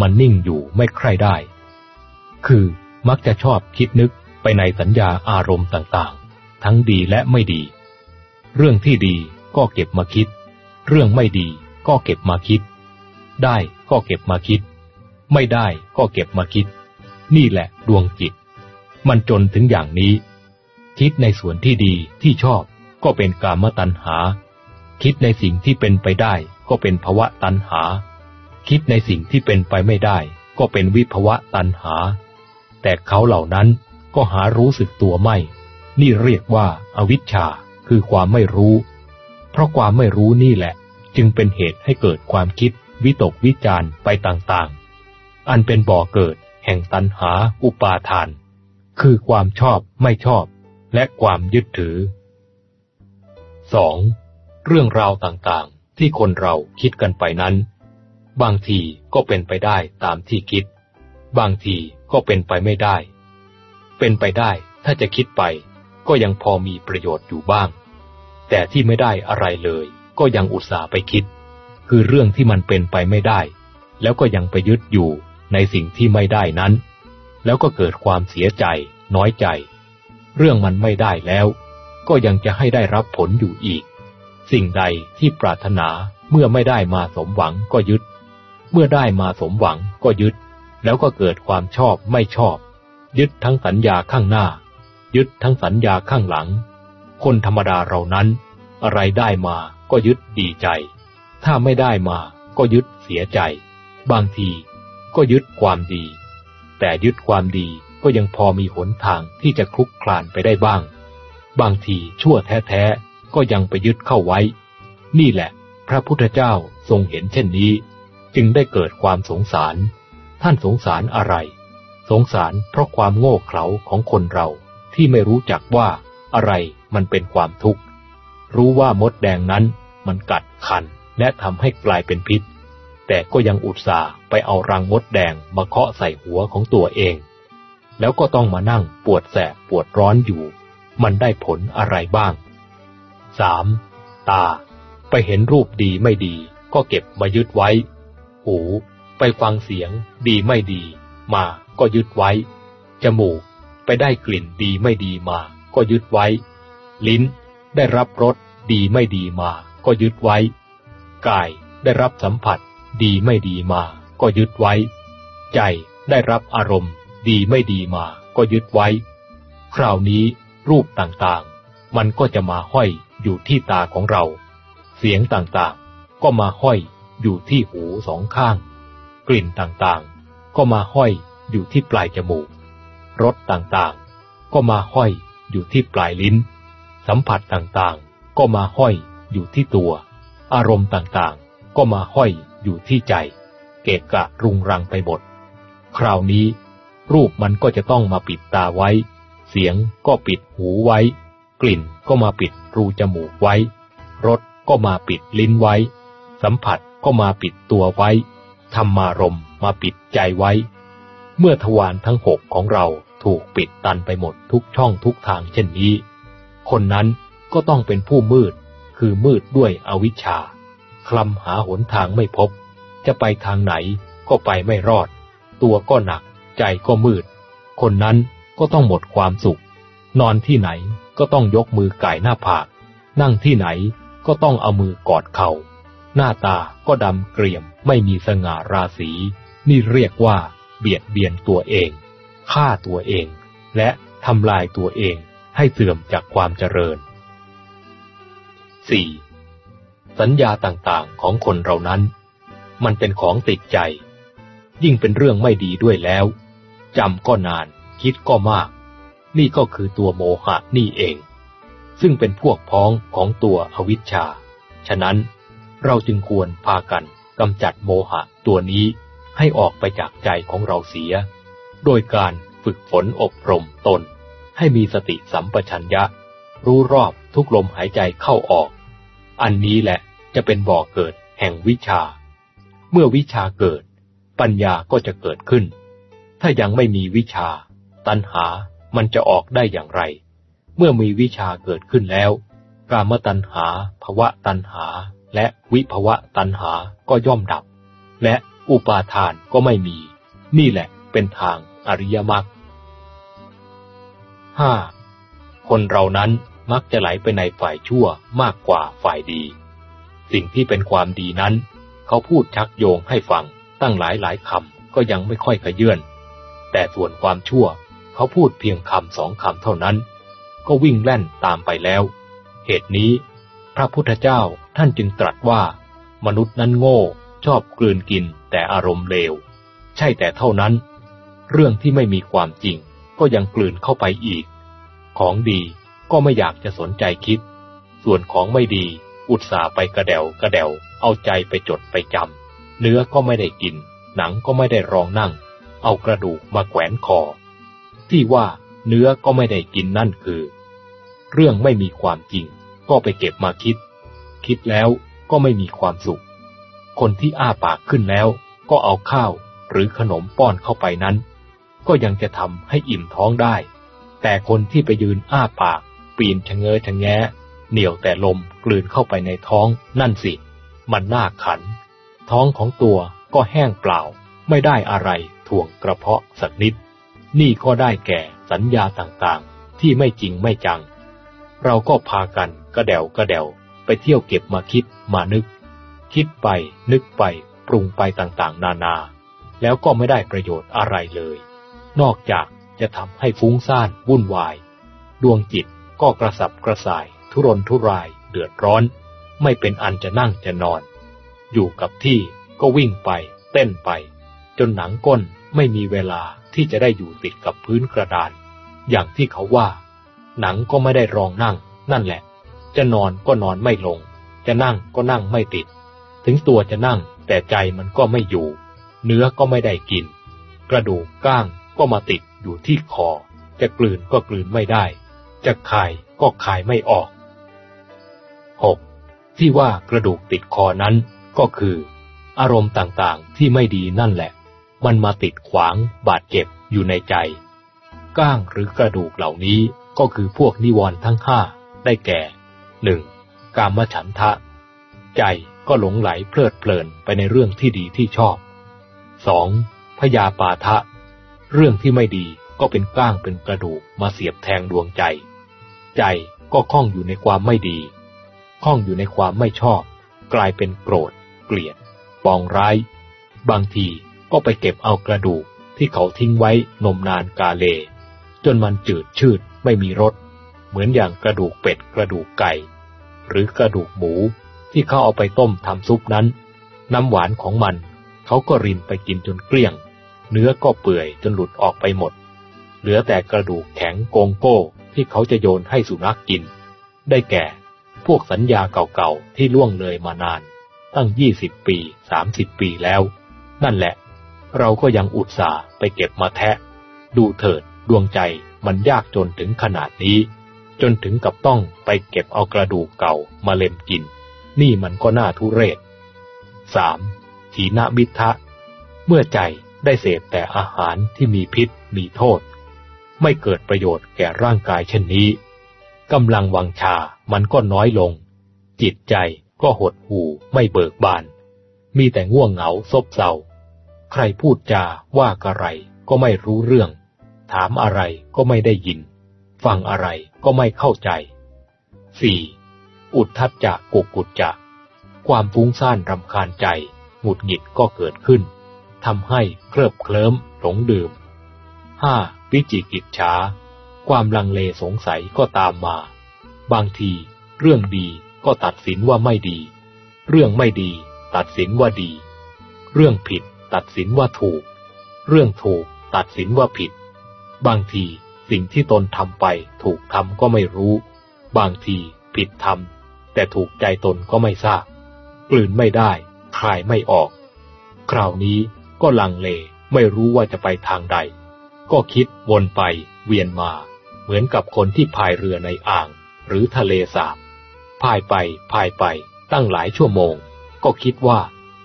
มันนิ่งอยู่ไม่ใคร่ได้ คือมักจะชอบคิดนึกไปในสัญญาอารมณ์ต่างๆ ทั้งดีและไม่ดี เรื่องที่ดีก็เก็บมาคิด เรื่องไม่ดีก็เก็บมาคิด ได้ก็เก็บมาคิด ไม่ได้ก็เก็บมาคิด นี่แหละดวงจิต มันจนถึงอย่างนี้ คิดในส่วนที่ดีที่ชอบก็เป็นกามตัณหา คิดในสิ่งที่เป็นไปได้ก็เป็นภวะตัณหา คิดในสิ่งที่เป็นไปไม่ได้ ก็เป็นวิภวะตัณหา แต่เขาเหล่านั้นก็หารู้สึกตัวไม่ นี่เรียกว่าอาวิชชาคือความไม่รู้ เพราะความไม่รู้นี่แหละ จึงเป็นเหตุให้เกิดความคิด วิตกวิจารไปต่างๆ อันเป็นบ่อเกิด แห่งตัณหาอุปาทาน คือความชอบไม่ชอบ และความยึดถือ 2. เรื่องราวต่างๆ ที่คนเราคิดกันไปนั้น บางทีก็เป็นไปได้ตามที่คิด บางทีก็เป็นไปไม่ได้ เป็นไปได้ถ้าจะคิดไป ก็ยังพอมีประโยชน์อยู่บ้าง แต่ที่ไม่ได้อะไรเลย ก็ยังอุตส่าห์ไปคิด คือเรื่องที่มันเป็นไปไม่ได้ แล้วก็ยังไปยึดอยู่ในสิ่งที่ไม่ได้นั้น แล้วก็เกิดความเสียใจ น้อยใจ เรื่องมันไม่ได้แล้ว ก็ยังจะให้ได้รับผลอยู่อีก สิ่งใดที่ปรารถนาเมื่อไม่ได้มาสมหวังก็ยึด เมื่อได้มาสมหวังก็ยึด แล้วก็เกิดความชอบไม่ชอบ ยึดทั้งสัญญาข้างหน้า ยึดทั้งสัญญาข้างหลัง คนธรรมดาเรานั้น อะไรได้มาก็ยึดดีใจ ถ้าไม่ได้มาก็ยึดเสียใจ บางทีก็ยึดความดี แต่ยึดความดีก็ยังพอมีหนทางที่จะคลุกคลานไปได้บ้าง บางทีชั่วแท้ๆก็ยังไปยึดเข้าไว้ นี่แหละ พระพุทธเจ้าทรงเห็นเช่นนี้ จึงได้เกิดความสงสาร ท่านสงสารอะไร สงสารเพราะความโง่เขลาของคนเราที่ไม่รู้จักว่าอะไรมันเป็นความทุกข์ รู้ว่ามดแดงนั้นมันกัดคันและทำให้กลายเป็นพิษ แต่ก็ยังอุตส่าห์ไปเอารังมดแดงมาเคาะใส่หัวของตัวเอง แล้วก็ต้องมานั่งปวดแสบปวดร้อนอยู่ มันได้ผลอะไรบ้าง 3. ตา ไปเห็นรูปดีไม่ดีก็เก็บมายึดไว้ หูไปฟังเสียงดีไม่ดีมาก็ยึดไว้ จมูกไปได้กลิ่นดีไม่ดีมา ก็ยึดไว้ ลิ้นได้รับรสดีไม่ดีมา ก็ยึดไว้ กายได้รับสัมผัส ดีไม่ดีมา ก็ยึดไว้ ใจได้รับอารมณ์ ดีไม่ดีมา ก็ยึดไว้ คราวนี้รูปต่างๆ มันก็จะมาห้อยอยู่ที่ตาของเรา เสียงต่างๆ ก็มาห้อย อยู่ที่หูสองข้าง กลิ่นต่างๆ ก็มาห้อยอยู่ที่ปลายจมูก รสต่างๆ ก็มาห้อยอยู่ที่ปลายลิ้น สัมผัสต่างๆ ก็มาห้อยอยู่ที่ตัว อารมณ์ต่างๆ ก็มาห้อยอยู่ที่ใจ เกะกะรุงรังไปหมด คราวนี้ รูปมันก็จะต้องมาปิดตาไว้ เสียงก็ปิดหูไว้ กลิ่นก็มาปิดรูจมูกไว้ รสก็มาปิดลิ้นไว้ สัมผัสก็มาปิดตัวไว้ธรรมารมมาปิดใจไว้ เมื่อทวารทั้งหกของเราถูกปิดตันไปหมดทุกช่องทุกทางเช่นนี้ คนนั้นก็ต้องเป็นผู้มืด คือมืดด้วยอวิชชา คลำหาหนทางไม่พบ จะไปทางไหนก็ไปไม่รอด ตัวก็หนัก ใจก็มืด คนนั้นก็ต้องหมดความสุข นอนที่ไหนก็ต้องยกมือไก่หน้าผาก นั่งที่ไหนก็ต้องเอามือกอดเขา่า หน้าตาก็ดำเกรียมไม่มีสง่าราศีนี่เรียกว่า เบียดเบียนตัวเองฆ่าตัวเอง และทำลายตัวเองให้เสื่อมจากความเจริญ 4. สัญญาต่างๆของคนเรานั้น มันเป็นของติดใจ ยิ่งเป็นเรื่องไม่ดีด้วยแล้วจำก็นาน คิดก็มาก นี่ก็คือตัวโมหะนี่เอง ซึ่งเป็นพวกพ้องของตัวอวิชชา ฉะนั้น เราจึงควรพากันกำจัดโมหะตัวนี้ให้ออกไปจากใจของเราเสีย โดยการฝึกฝนอบรมตน ให้มีสติสัมปชัญญะ รู้รอบทุกลมหายใจเข้าออก อันนี้แหละจะเป็นบ่อเกิดแห่งวิชา เมื่อวิชาเกิด ปัญญาก็จะเกิดขึ้น ถ้ายังไม่มีวิชา ตัณหามันจะออกได้อย่างไร เมื่อมีวิชาเกิดขึ้นแล้ว กามตัณหาภวะตัณหา และวิภวะตัณหาก็ย่อมดับ และอุปาทานก็ไม่มี นี่แหละเป็นทางอริยมรรคห้าคนเรานั้นมักจะไหลไปในฝ่ายชั่วมากกว่าฝ่ายดี สิ่งที่เป็นความดีนั้น เขาพูดชักโยงให้ฟังตั้งหลายหลายคำก็ยังไม่ค่อยขยื่นแต่ส่วนความชั่ว เขาพูดเพียงคำสองคำเท่านั้น ก็วิ่งแล่นตามไปแล้ว เหตุนี้ พระพุทธเจ้า ท่านจึงตรัสว่า มนุษย์นั้นโง่ ชอบกลืนกินแต่อารมณ์เลว ใช่แต่เท่านั้น เรื่องที่ไม่มีความจริง ก็ยังกลืนเข้าไปอีก ของดีก็ไม่อยากจะสนใจคิด ส่วนของไม่ดีอุตส่าห์ไปกระเดวกระเดวเอาใจไปจดไปจำเนื้อก็ไม่ได้กิน หนังก็ไม่ได้รองนั่ง เอากระดูกมาแขวนคอ ที่ว่าเนื้อก็ไม่ได้กินนั่นคือ เรื่องไม่มีความจริง ก็ไปเก็บมาคิด คิดแล้วก็ไม่มีความสุข คนที่อ้าปากขึ้นแล้ว ก็เอาข้าวหรือขนมป้อนเข้าไปนั้น ก็ยังจะทำให้อิ่มท้องได้ แต่คนที่ไปยืนอ้าปาก ปีนชะเง้อชะแงะเหนียวแต่ลมกลืนเข้าไปในท้องนั่นสิ มันน่าขัน ท้องของตัวก็แห้งเปล่า ไม่ได้อะไรถ่วงกระเพาะสักนิด นี่ก็ได้แก่สัญญาต่างๆ ที่ไม่จริงไม่จัง เราก็พากันกระเดวกระเดว ไปเที่ยวเก็บมาคิดมานึก คิดไปนึกไป ปรุงไปต่างๆ นานา แล้วก็ไม่ได้ประโยชน์อะไรเลย นอกจากจะทำให้ฟุ้งซ่านวุ่นวาย ดวงจิตก็กระสับกระส่าย ทุรนทุราย เดือดร้อน ไม่เป็นอันจะนั่งจะนอน อยู่กับที่ก็วิ่งไป เต้นไป จนหนังก้นไม่มีเวลาที่จะได้อยู่ติดกับพื้นกระดาน อย่างที่เขาว่า หนังก็ไม่ได้รองนั่งนั่นแหละ จะนอนก็นอนไม่ลง จะนั่งก็นั่งไม่ติด ถึงตัวจะนั่งแต่ใจมันก็ไม่อยู่ เนื้อก็ไม่ได้กิน กระดูกก้างก็มาติดอยู่ที่คอ จะกลืนก็กลืนไม่ได้ จะคายก็คายไม่ออก 6. ที่ว่ากระดูกติดคอนั้นก็คือ อารมณ์ต่างๆที่ไม่ดีนั่นแหละ มันมาติดขวางบาดเจ็บอยู่ในใจ ก้างหรือกระดูกเหล่านี้ก็คือพวกนิวรณ์ทั้งห้าได้แก่ หนึ่งกามฉันทะ ใจก็หลงไหลเพลิดเพลินไปในเรื่องที่ดีที่ชอบ 2. พยาปาทะ เรื่องที่ไม่ดีก็เป็นก้างเป็นกระดูกมาเสียบแทงดวงใจ ใจก็คล้องอยู่ในความไม่ดีคล้องอยู่ในความไม่ชอบ กลายเป็นโกรธ เกลียดปองร้าย บางทีก็ไปเก็บเอากระดูกที่เขาทิ้งไว้นมนานกาเล จนมันจืดชืดไม่มีรส เหมือนอย่างกระดูกเป็ดกระดูกไก่ หรือกระดูกหมูที่เขาเอาไปต้มทำซุปนั้น น้ำหวานของมันเขาก็รินไปกินจนเกลี้ยง เนื้อก็เปื่อยจนหลุดออกไปหมด เหลือแต่กระดูกแข็งโกงโก้ที่เขาจะโยนให้สุนัขกกิน ได้แก่ พวกสัญญาเก่าๆที่ล่วงเลยมานาน ตั้งยี่สิบปีสามสิบปีแล้ว นั่นแหละ เราก็ยังอุตส่าห์ไปเก็บมาแทะ ดูเถิดดวงใจมันยากจนถึงขนาดนี้ จนถึงกับต้องไปเก็บเอากระดูกเก่ามาเล็มกิน นี่มันก็น่าทุเรศสามทีนามิทะ เมื่อใจได้เสพแต่อาหารที่มีพิษมีโทษ ไม่เกิดประโยชน์แก่ร่างกายเช่นนี้กำลังวังชามันก็น้อยลง จิตใจก็หดหู่ไม่เบิกบาน มีแต่ง่วงเหงาซบเซา ใครพูดจาว่ากะไรก็ไม่รู้เรื่อง ถามอะไรก็ไม่ได้ยิน ฟังอะไร ก็ไม่เข้าใจ 4. อุทธัจจะกุกุจจะความฟุ้งซ่านรำคาญใจ หงุดหงิดก็เกิดขึ้นทำให้เคลิบเคลิ้มหลงดื่ม 5. วิจิกิจฉาความลังเลสงสัยก็ตามมา บางที เรื่องดีก็ตัดสินว่าไม่ดี เรื่องไม่ดี ตัดสินว่าดี เรื่องผิด ตัดสินว่าถูก เรื่องถูก ตัดสินว่าผิด บางที สิ่งที่ตนทำไป ถูกทำก็ไม่รู้ บางทีผิดทำแต่ถูกใจตนก็ไม่ทราบกลืนไม่ได้คลายไม่ออก คราวนี้ก็ลังเลไม่รู้ว่าจะไปทางใด ก็คิดวนไปเวียนมา เหมือนกับคนที่พายเรือในอ่าง หรือทะเลสาบพายไปพายไปตั้งหลายชั่วโมง ก็คิดว่า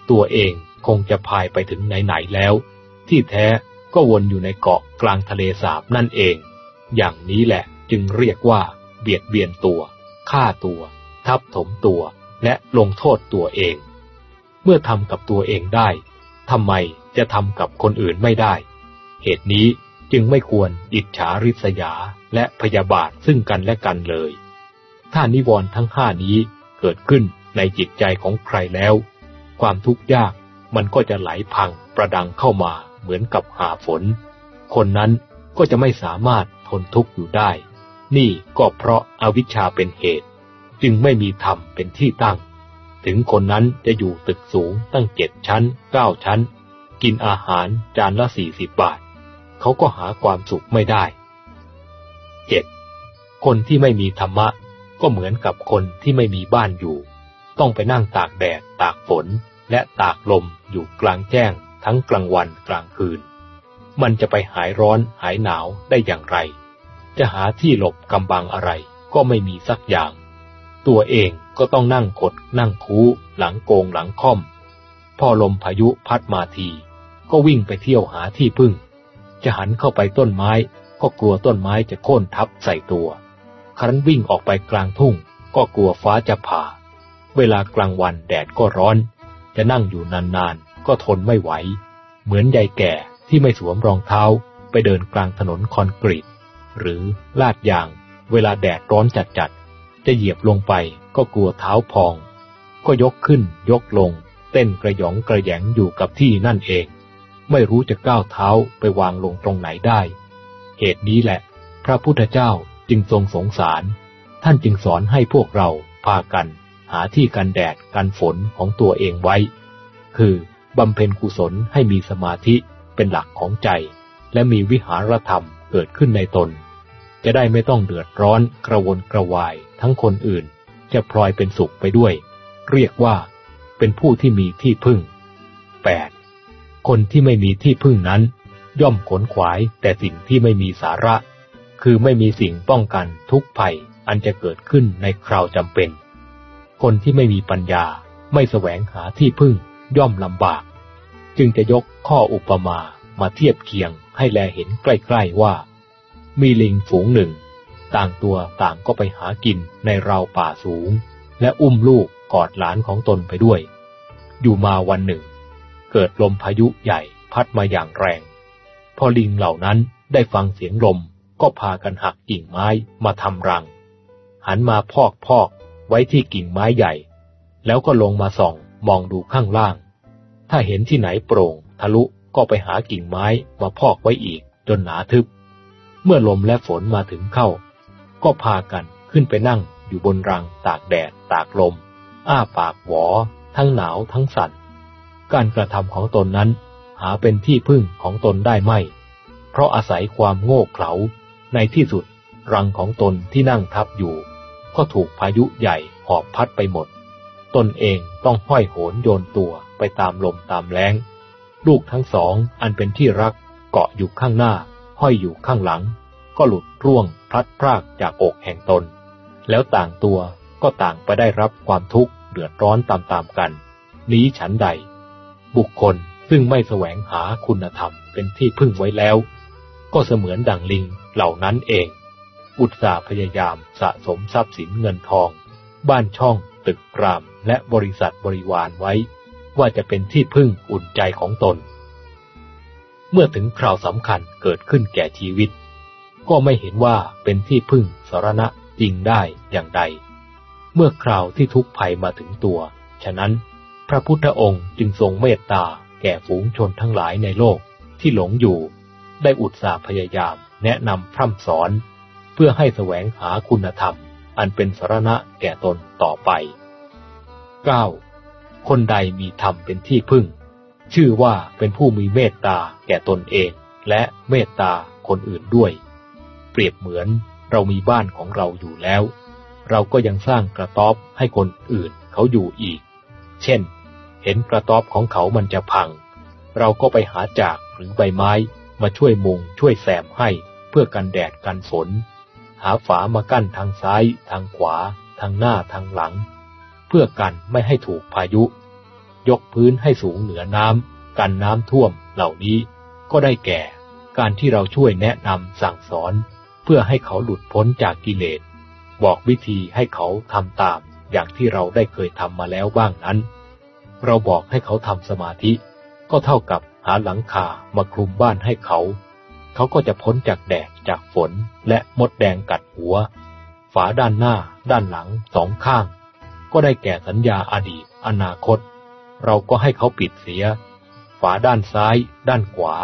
ตัวเองคงจะพายไปถึงไหนๆแล้ว ที่แท้ก็วนอยู่ในเกาะกลางทะเลสาบนั่นเอง อย่างนี้แหละจึงเรียกว่า เบียดเบียนตัวฆ่าตัว ทับถมตัว และลงโทษตัวเอง เมื่อทำกับตัวเองได้ทำไมจะทำกับคนอื่นไม่ได้ เหตุนี้จึงไม่ควรอิจฉาริษยาและพยาบาทซึ่งกันและกันเลย ถ้านิวรณ์ทั้งห้านี้เกิดขึ้นในจิตใจของใครแล้ว ความทุกข์ยากมันก็จะไหลพังประดังเข้ามาเหมือนกับหาฝน คนนั้นก็จะไม่สามารถ นทุกข์อยู่ได้ นี่ก็เพราะอาวิชชาเป็นเหตุ จึงไม่มีธรรมเป็นที่ตั้ง ถึงคนนั้นจะอยู่ตึกสูงตั้งเจ็ดชั้นเก้าชั้น กินอาหารจานละสี่สิบบาท เขาก็หาความสุขไม่ได้เจ็ดคนที่ไม่มีธรรมะ ก็เหมือนกับคนที่ไม่มีบ้านอยู่ ต้องไปนั่งตากแดดตากฝน และตากลมอยู่กลางแจ้ง ทั้งกลางวันกลางคืน มันจะไปหายร้อนหายหนาวได้อย่างไร จะหาที่หลบกำบังอะไรก็ไม่มีสักอย่าง ตัวเองก็ต้องนั่งขดนั่งคูหลังโกงหลังค่อม พอลมพายุพัดมาทีก็วิ่งไปเที่ยวหาที่พึ่ง จะหันเข้าไปต้นไม้ก็กลัวต้นไม้จะโค่นทับใส่ตัว ครั้นวิ่งออกไปกลางทุ่งก็กลัวฟ้าจะผ่า เวลากลางวันแดดก็ร้อน จะนั่งอยู่นานๆ ก็ทนไม่ไหว เหมือนยายแก่ที่ไม่สวมรองเท้าไปเดินกลางถนนคอนกรีต หรือลาดยาง เวลาแดดร้อนจัดๆ จะเหยียบลงไปก็กลัวเท้าพอง ก็ยกขึ้นยกลง เต้นกระหยองกระแยงอยู่กับที่นั่นเอง ไม่รู้จะก้าวเท้าไปวางลงตรงไหนได้ เหตุนี้แหละ พระพุทธเจ้าจึงทรงสงสาร ท่านจึงสอนให้พวกเราพากัน หาที่กันแดดกันฝนของตัวเองไว้ คือบำเพ็ญกุศลให้มีสมาธิเป็นหลักของใจ และมีวิหารธรรมเกิดขึ้นในตน จะได้ไม่ต้องเดือดร้อนกระวนกระวายทั้งคนอื่น จะพลอยเป็นสุขไปด้วย เรียกว่า เป็นผู้ที่มีที่พึ่ง 8. คนที่ไม่มีที่พึ่งนั้น ย่อมขนขวายแต่สิ่งที่ไม่มีสาระ คือไม่มีสิ่งป้องกันทุกภัยอันจะเกิดขึ้นในคราวจำเป็น คนที่ไม่มีปัญญาไม่แสวงหาที่พึ่งย่อมลำบาก จึงจะยกข้ออุปมามาเทียบเคียงให้แลเห็นใกล้ ๆว่า มีลิงฝูงหนึ่ง ต่างตัวต่างก็ไปหากินในราวป่าสูง และอุ้มลูกกอดหลานของตนไปด้วย อยู่มาวันหนึ่ง เกิดลมพายุใหญ่พัดมาอย่างแรง พอลิงเหล่านั้นได้ฟังเสียงลมก็พากันหักกิ่งไม้มาทำรัง หันมาพอกพอกไว้ที่กิ่งไม้ใหญ่ แล้วก็ลงมาส่องมองดูข้างล่าง ถ้าเห็นที่ไหนโปร่ง ทะลุก็ไปหากิ่งไม้มาพอกไว้อีกจนหนาทึบ เมื่อลมและฝนมาถึงเข้า ก็พากันขึ้นไปนั่งอยู่บนรังตากแดดตากลม อ้าปากหวอ ทั้งหนาวทั้งสั่น การกระทำของตนนั้น หาเป็นที่พึ่งของตนได้ไม่ เพราะอาศัยความโง่เขลา ในที่สุดรังของตนที่นั่งทับอยู่ ก็ถูกพายุใหญ่หอบพัดไปหมด ตนเองต้องห้อยโหนโยนตัวไปตามลมตามแรงลูกทั้งสองอันเป็นที่รักเกาะอยู่ข้างหน้า ห้อยอยู่ข้างหลัง ก็หลุดร่วงพลัดพรากจากอกแห่งตน แล้วต่างตัวก็ต่างไปได้รับความทุกข์เดือดร้อนตามๆกัน นี้ฉันใด บุคคลซึ่งไม่แสวงหาคุณธรรมเป็นที่พึ่งไว้แล้ว ก็เสมือนดั่งลิงเหล่านั้นเอง อุตสาห์พยายามสะสมทรัพย์สินเงินทอง บ้านช่อง ตึกราม และบริษัทบริวารไว้ ว่าจะเป็นที่พึ่งอุ่นใจของตน เมื่อถึงคราวสำคัญเกิดขึ้นแก่ชีวิต ก็ไม่เห็นว่าเป็นที่พึ่งสารณะจริงได้อย่างใด เมื่อคราวที่ทุกภัยมาถึงตัว ฉะนั้น พระพุทธองค์จึงทรงเมตตาแก่ฝูงชนทั้งหลายในโลกที่หลงอยู่ ได้อุตสาห์พยายามแนะนำพร่ำสอน เพื่อให้แสวงหาคุณธรรม อันเป็นสารณะแก่ตนต่อไป 9. คนใดมีธรรมเป็นที่พึ่ง ชื่อว่าเป็นผู้มีเมตตาแก่ตนเอง และเมตตาคนอื่นด้วย เปรียบเหมือนเรามีบ้านของเราอยู่แล้ว เราก็ยังสร้างกระต๊อบให้คนอื่นเขาอยู่อีก เช่น เห็นกระต๊อบของเขามันจะพัง เราก็ไปหาจากหรือใบไม้มาช่วยมุงช่วยแสมให้เพื่อกันแดดกันฝน หาฝามากั้นทางซ้าย ทางขวา ทางหน้าทางหลัง เพื่อกันไม่ให้ถูกพายุ ยกพื้นให้สูงเหนือน้ำกันน้ำท่วมเหล่านี้ ก็ได้แก่ การที่เราช่วยแนะนำสั่งสอน เพื่อให้เขาหลุดพ้นจากกิเลส บอกวิธีให้เขาทำตาม อย่างที่เราได้เคยทำมาแล้วบ้างนั้น เราบอกให้เขาทำสมาธิ ก็เท่ากับหาหลังคามาคลุมบ้านให้เขา เขาก็จะพ้นจากแดดจากฝนและมดแดงกัดหัว ฝาด้านหน้า ด้านหลังสองข้าง ก็ได้แก่สัญญาอดีต อนาคต เราก็ให้เขาปิดเสีย ฝาด้านซ้าย ด้านขวา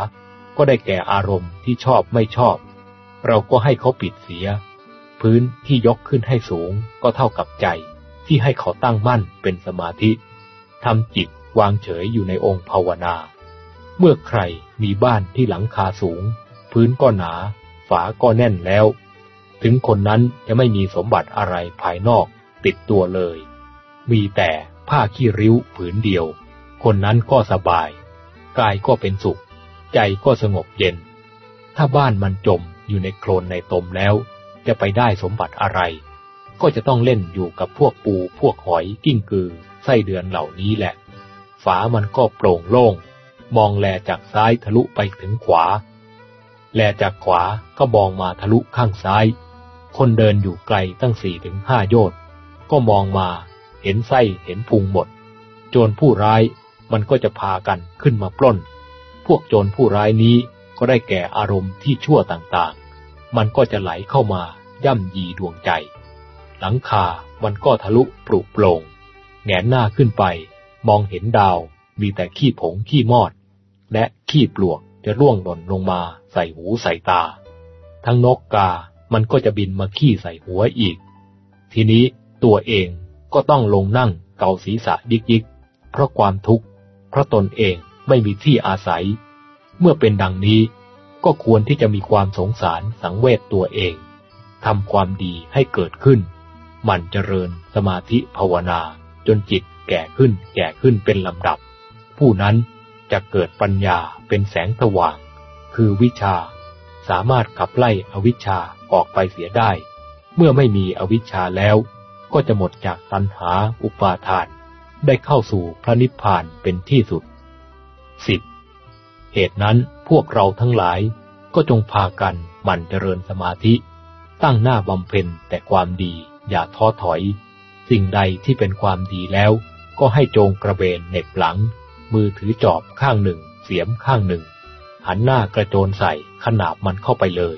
ก็ได้แก่อารมณ์ที่ชอบไม่ชอบ เราก็ให้เขาปิดเสีย พื้นที่ยกขึ้นให้สูงก็เท่ากับใจ ที่ให้เขาตั้งมั่นเป็นสมาธิทำจิตวางเฉยอยู่ในองค์ภาวนา เมื่อใครมีบ้านที่หลังคาสูง พื้นก็หนา ฝาก็แน่นแล้ว ถึงคนนั้นจะไม่มีสมบัติอะไรภายนอกติดตัวเลย มีแต่ ผ้าขี้ริ้วผืนเดียว คนนั้นก็สบาย กายก็เป็นสุข ใจก็สงบเย็น ถ้าบ้านมันจมอยู่ในโคลนในตมแล้ว จะไปได้สมบัติอะไร ก็จะต้องเล่นอยู่กับพวกปูพวกหอยกิ้งกือ ไส้เดือนเหล่านี้แหละ ฝามันก็โปร่งโล่ง มองแลจากซ้ายทะลุไปถึงขวา แลจากขวาก็มองมาทะลุข้างซ้าย คนเดินอยู่ไกลตั้งสี่ถึงห้าโยชน์ก็มองมา เห็นไส้เห็นพุงหมด โจรผู้ร้ายมันก็จะพากันขึ้นมาปล้น พวกโจรผู้ร้ายนี้ก็ได้แก่อารมณ์ที่ชั่วต่างๆ มันก็จะไหลเข้ามาย่ำยีดวงใจ หลังคามันก็ทะลุปลุกโปร่งแงนหน้าขึ้นไป มองเห็นดาวมีแต่ขี้ผงขี้มอด และขี้ปลวกจะร่วงหล่นลงมาใส่หูใส่ตา ทั้งนกกา มันก็จะบินมาขี้ใส่หัวอีก ทีนี้ตัวเอง ก็ต้องลงนั่งเกาศีรษะยิกยิกเพราะความทุกข์เพราะตนเองไม่มีที่อาศัย เมื่อเป็นดังนี้ ก็ควรที่จะมีความสงสารสังเวชตัวเองทำความดีให้เกิดขึ้นมันเจริญสมาธิภาวนา จนจิตแก่ขึ้นแก่ขึ้นเป็นลำดับ ผู้นั้นจะเกิดปัญญาเป็นแสงสว่าง คือวิชา สามารถขับไล่อวิชชาออกไปเสียได้ เมื่อไม่มีอวิชชาแล้ว ก็จะหมดจากตัณหาอุปาทาน ได้เข้าสู่พระนิพพานเป็นที่สุดสิบเหตุนั้นพวกเราทั้งหลายก็จงพากันหมั่นเจริญสมาธิ ตั้งหน้าบำเพ็ญแต่ความดีอย่าท้อถอย สิ่งใดที่เป็นความดีแล้ว ก็ให้จงกระเบนเน็บหลัง มือถือจอบข้างหนึ่ง เสียมข้างหนึ่ง หันหน้ากระโจนใส่ขนาบมันเข้าไปเลย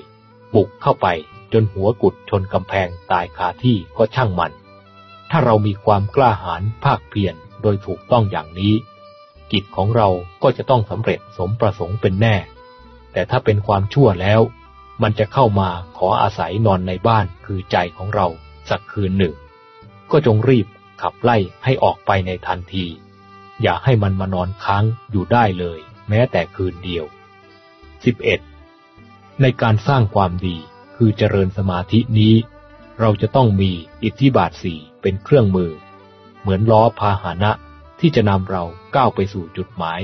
บุกเข้าไปจนหัวกุดชนกำแพงตายคาที่ก็ช่างมัน ถ้าเรามีความกล้าหาญภาคเพียรโดยถูกต้องอย่างนี้ กิจของเราก็จะต้องสำเร็จสมประสงค์เป็นแน่ แต่ถ้าเป็นความชั่วแล้ว มันจะเข้ามาขออาศัยนอนในบ้านคือใจของเราสักคืนหนึ่ง ก็จงรีบขับไล่ให้ออกไปในทันที อย่าให้มันมานอนค้างอยู่ได้เลย แม้แต่คืนเดียว 11. ในการสร้างความดีคือเจริญสมาธินี้ เราจะต้องมีอิทธิบาทสี่ เป็นเครื่องมือ เหมือนล้อพาหานะที่จะนำเราก้าวไปสู่จุดหมาย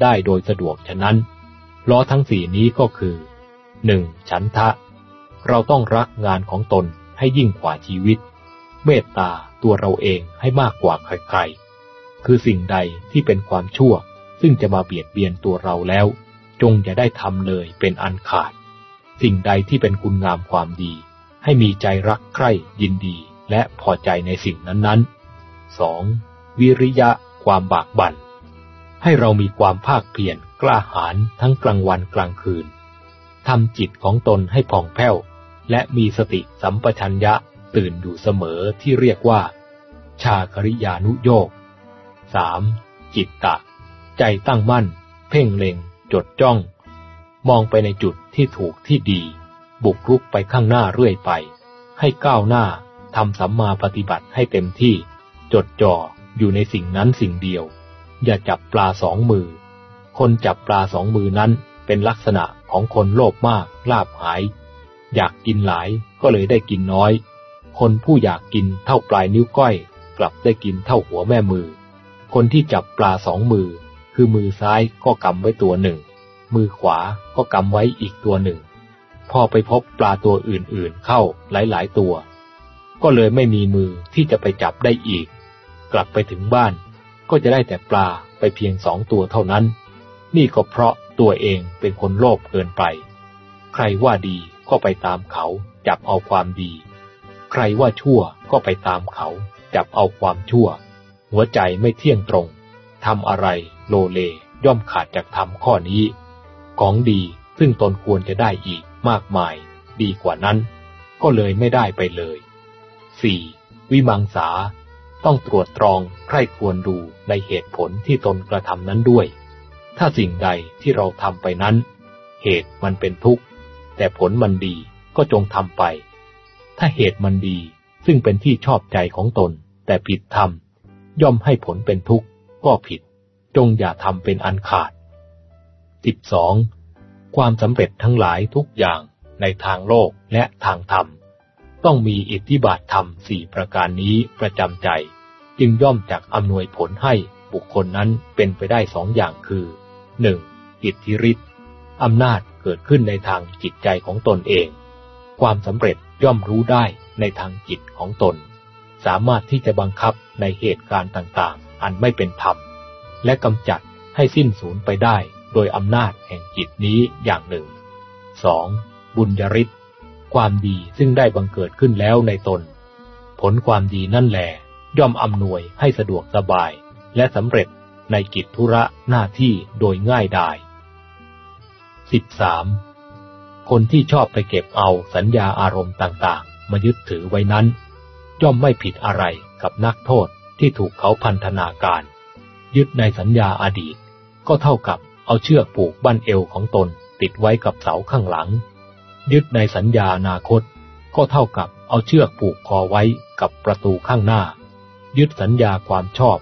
ได้โดยสะดวกฉะนั้น ล้อทั้งสี่นี้ก็คือหนึ่งฉันทะ เราต้องรักงานของตนให้ยิ่งกว่าชีวิต เมตตาตัวเราเองให้มากกว่าใครๆ คือสิ่งใดที่เป็นความชั่ว ซึ่งจะมาเบียดเบียนตัวเราแล้ว จงอย่าได้ทำเลยเป็นอันขาด สิ่งใดที่เป็นคุณงามความดี ให้มีใจรักใคร่ยินดี และพอใจในสิ่งนั้นๆ 2. วิริยะความบากบัน่น ให้เรามีความภาคเพียรกล้าหาญทั้งกลางวันกลางคืนทำจิตของตนให้ผ่องแผ้ว และมีสติสัมปชัญญะตื่นอยู่เสมอที่เรียกว่า ชาคริยานุโยก 3. จิตตะ ใจตั้งมั่น เพ่งเล็ง จดจ้อง มองไปในจุดที่ถูกที่ดี บุกรุกไปข้างหน้าเรื่อยไป ให้ก้าวหน้า ทำสัมมาปฏิบัติให้เต็มที่ จดจ่ออยู่ในสิ่งนั้นสิ่งเดียว อย่าจับปลาสองมือ คนจับปลาสองมือนั้นเป็นลักษณะของคนโลภมากลาบหาย อยากกินหลายก็เลยได้กินน้อย คนผู้อยากกินเท่าปลายนิ้วก้อย กลับได้กินเท่าหัวแม่มือ คนที่จับปลาสองมือ คือมือซ้ายก็กำไว้ตัวหนึ่ง มือขวาก็กำไว้อีกตัวหนึ่ง พอไปพบปลาตัวอื่นๆเข้าหลายๆตัว ก็เลยไม่มีมือที่จะไปจับได้อีก กลับไปถึงบ้าน ก็จะได้แต่ปลาไปเพียงสองตัวเท่านั้น นี่ก็เพราะตัวเองเป็นคนโลภเกินไป ใครว่าดีก็ไปตามเขา จับเอาความดี ใครว่าชั่วก็ไปตามเขา จับเอาความชั่ว หัวใจไม่เที่ยงตรงทำอะไรโลเลย่อมขาดจากธรรมข้อนี้ ของดีซึ่งตนควรจะได้อีกมากมาย ดีกว่านั้น ก็เลยไม่ได้ไปเลย 4. วิมังสา ต้องตรวจตรองใคร่ควรดูในเหตุผลที่ตนกระทำนั้นด้วย ถ้าสิ่งใดที่เราทำไปนั้น เหตุมันเป็นทุกข์ แต่ผลมันดีก็จงทำไป ถ้าเหตุมันดีซึ่งเป็นที่ชอบใจของตน แต่ผิดทำย่อมให้ผลเป็นทุกข์ ก็ผิด จงอย่าทำเป็นอันขาด 12. ความสำเร็จทั้งหลายทุกอย่างในทางโลกและทางธรรม ต้องมีอิทธิบาทธรรมสี่ประการนี้ประจำใจ จึงย่อมจากอำนวยผลให้บุคคลนั้นเป็นไปได้สองอย่างคือ 1. อิทธิฤทธิ์อำนาจเกิดขึ้นในทางจิตใจของตนเอง ความสำเร็จย่อมรู้ได้ในทางจิตของตน สามารถที่จะบังคับในเหตุการณ์ต่างๆ อันไม่เป็นธรรม และกำจัดให้สิ้นสูญไปได้โดยอำนาจแห่งจิตนี้อย่างหนึ่ง 2. บุญญริศ ความดีซึ่งได้บังเกิดขึ้นแล้วในตน ผลความดีนั่นแหลย่อมอำนวยให้สะดวกสบาย และสำเร็จในกิจธุระหน้าที่โดยง่ายดาย 13. คนที่ชอบไปเก็บเอาสัญญาอารมณ์ต่างๆ มายึดถือไว้นั้น ย่อมไม่ผิดอะไรกับนักโทษที่ถูกเขาพันธนาการ ยึดในสัญญาอาดีต ก็เท่ากับเอาเชือกผูกบั้นเอวของตนติดไว้กับเสาข้างหลัง ยึดในสัญญาอนาคต ก็เท่ากับเอาเชือกผูกคอไว้กับประตูข้างหน้า ยึดสัญญาความชอบ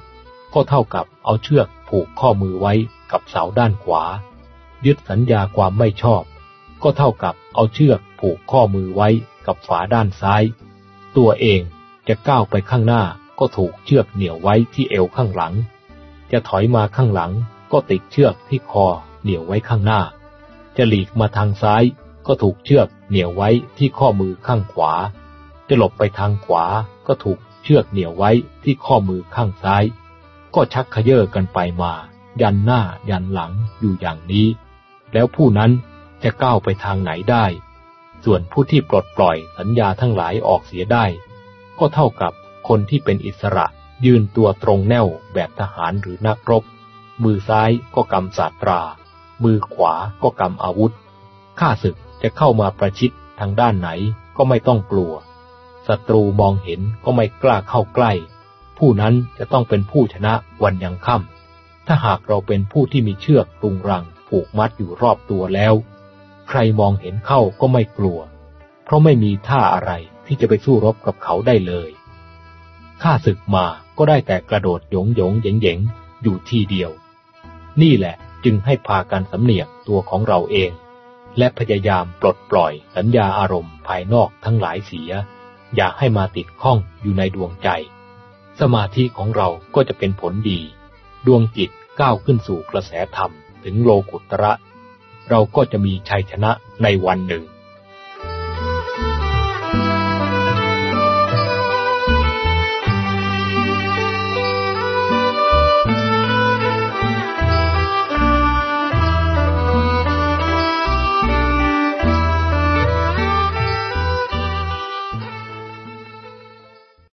ก็เท่ากับเอาเชือกผูกข้อมือไว้กับเสาด้านขวา ยึดสัญญาความไม่ชอบ ก็เท่ากับเอาเชือกผูกข้อมือไว้กับฝาด้านซ้าย ตัวเองจะก้าวไปข้างหน้าก็ถูกเชือกเหนี่ยวไว้ที่เอวข้างหลัง จะถอยมาข้างหลังก็ติดเชือกที่คอเหนี่ยวไว้ข้างหน้า จะหลีกมาทางซ้าย ก็ถูกเชือกเหนี่ยวไว้ที่ข้อมือข้างขวา จะหลบไปทางขวาก็ถูกเชือกเหนี่ยวไว้ที่ข้อมือข้างซ้าย ก็ชักขยเยอกันไปมา ยันหน้ายันหลังอยู่อย่างนี้ แล้วผู้นั้นจะก้าวไปทางไหนได้ ส่วนผู้ที่ปลดปล่อยสัญญาทั้งหลายออกเสียได้ ก็เท่ากับคนที่เป็นอิสระยืนตัวตรงแน่วแบบทหารหรือนักรบ มือซ้ายก็กำสาตรา มือขวาก็กำอาวุธ ข้าศึก จะเข้ามาประชิดทางด้านไหนก็ไม่ต้องกลัว ศัตรูมองเห็นก็ไม่กล้าเข้าใกล้ ผู้นั้นจะต้องเป็นผู้ชนะวันยังค่ำถ้าหากเราเป็นผู้ที่มีเชือกตุงรังผูกมัดอยู่รอบตัวแล้ว ใครมองเห็นเข้าก็ไม่กลัว เพราะไม่มีท่าอะไรที่จะไปสู้รบกับเขาได้เลยข้าศึกมาก็ได้แต่กระโดดหยงหยงเยงเยงอยู่ที่เดียว นี่แหละจึงให้พากันสำเนียกตัวของเราเอง และพยายามปลดปล่อยสัญญาอารมณ์ภายนอกทั้งหลายเสีย อย่าให้มาติดข้องอยู่ในดวงใจ สมาธิของเราก็จะเป็นผลดี ดวงจิตก้าวขึ้นสู่กระแสธรรมถึงโลกุตระ เราก็จะมีชัยชนะในวันหนึ่ง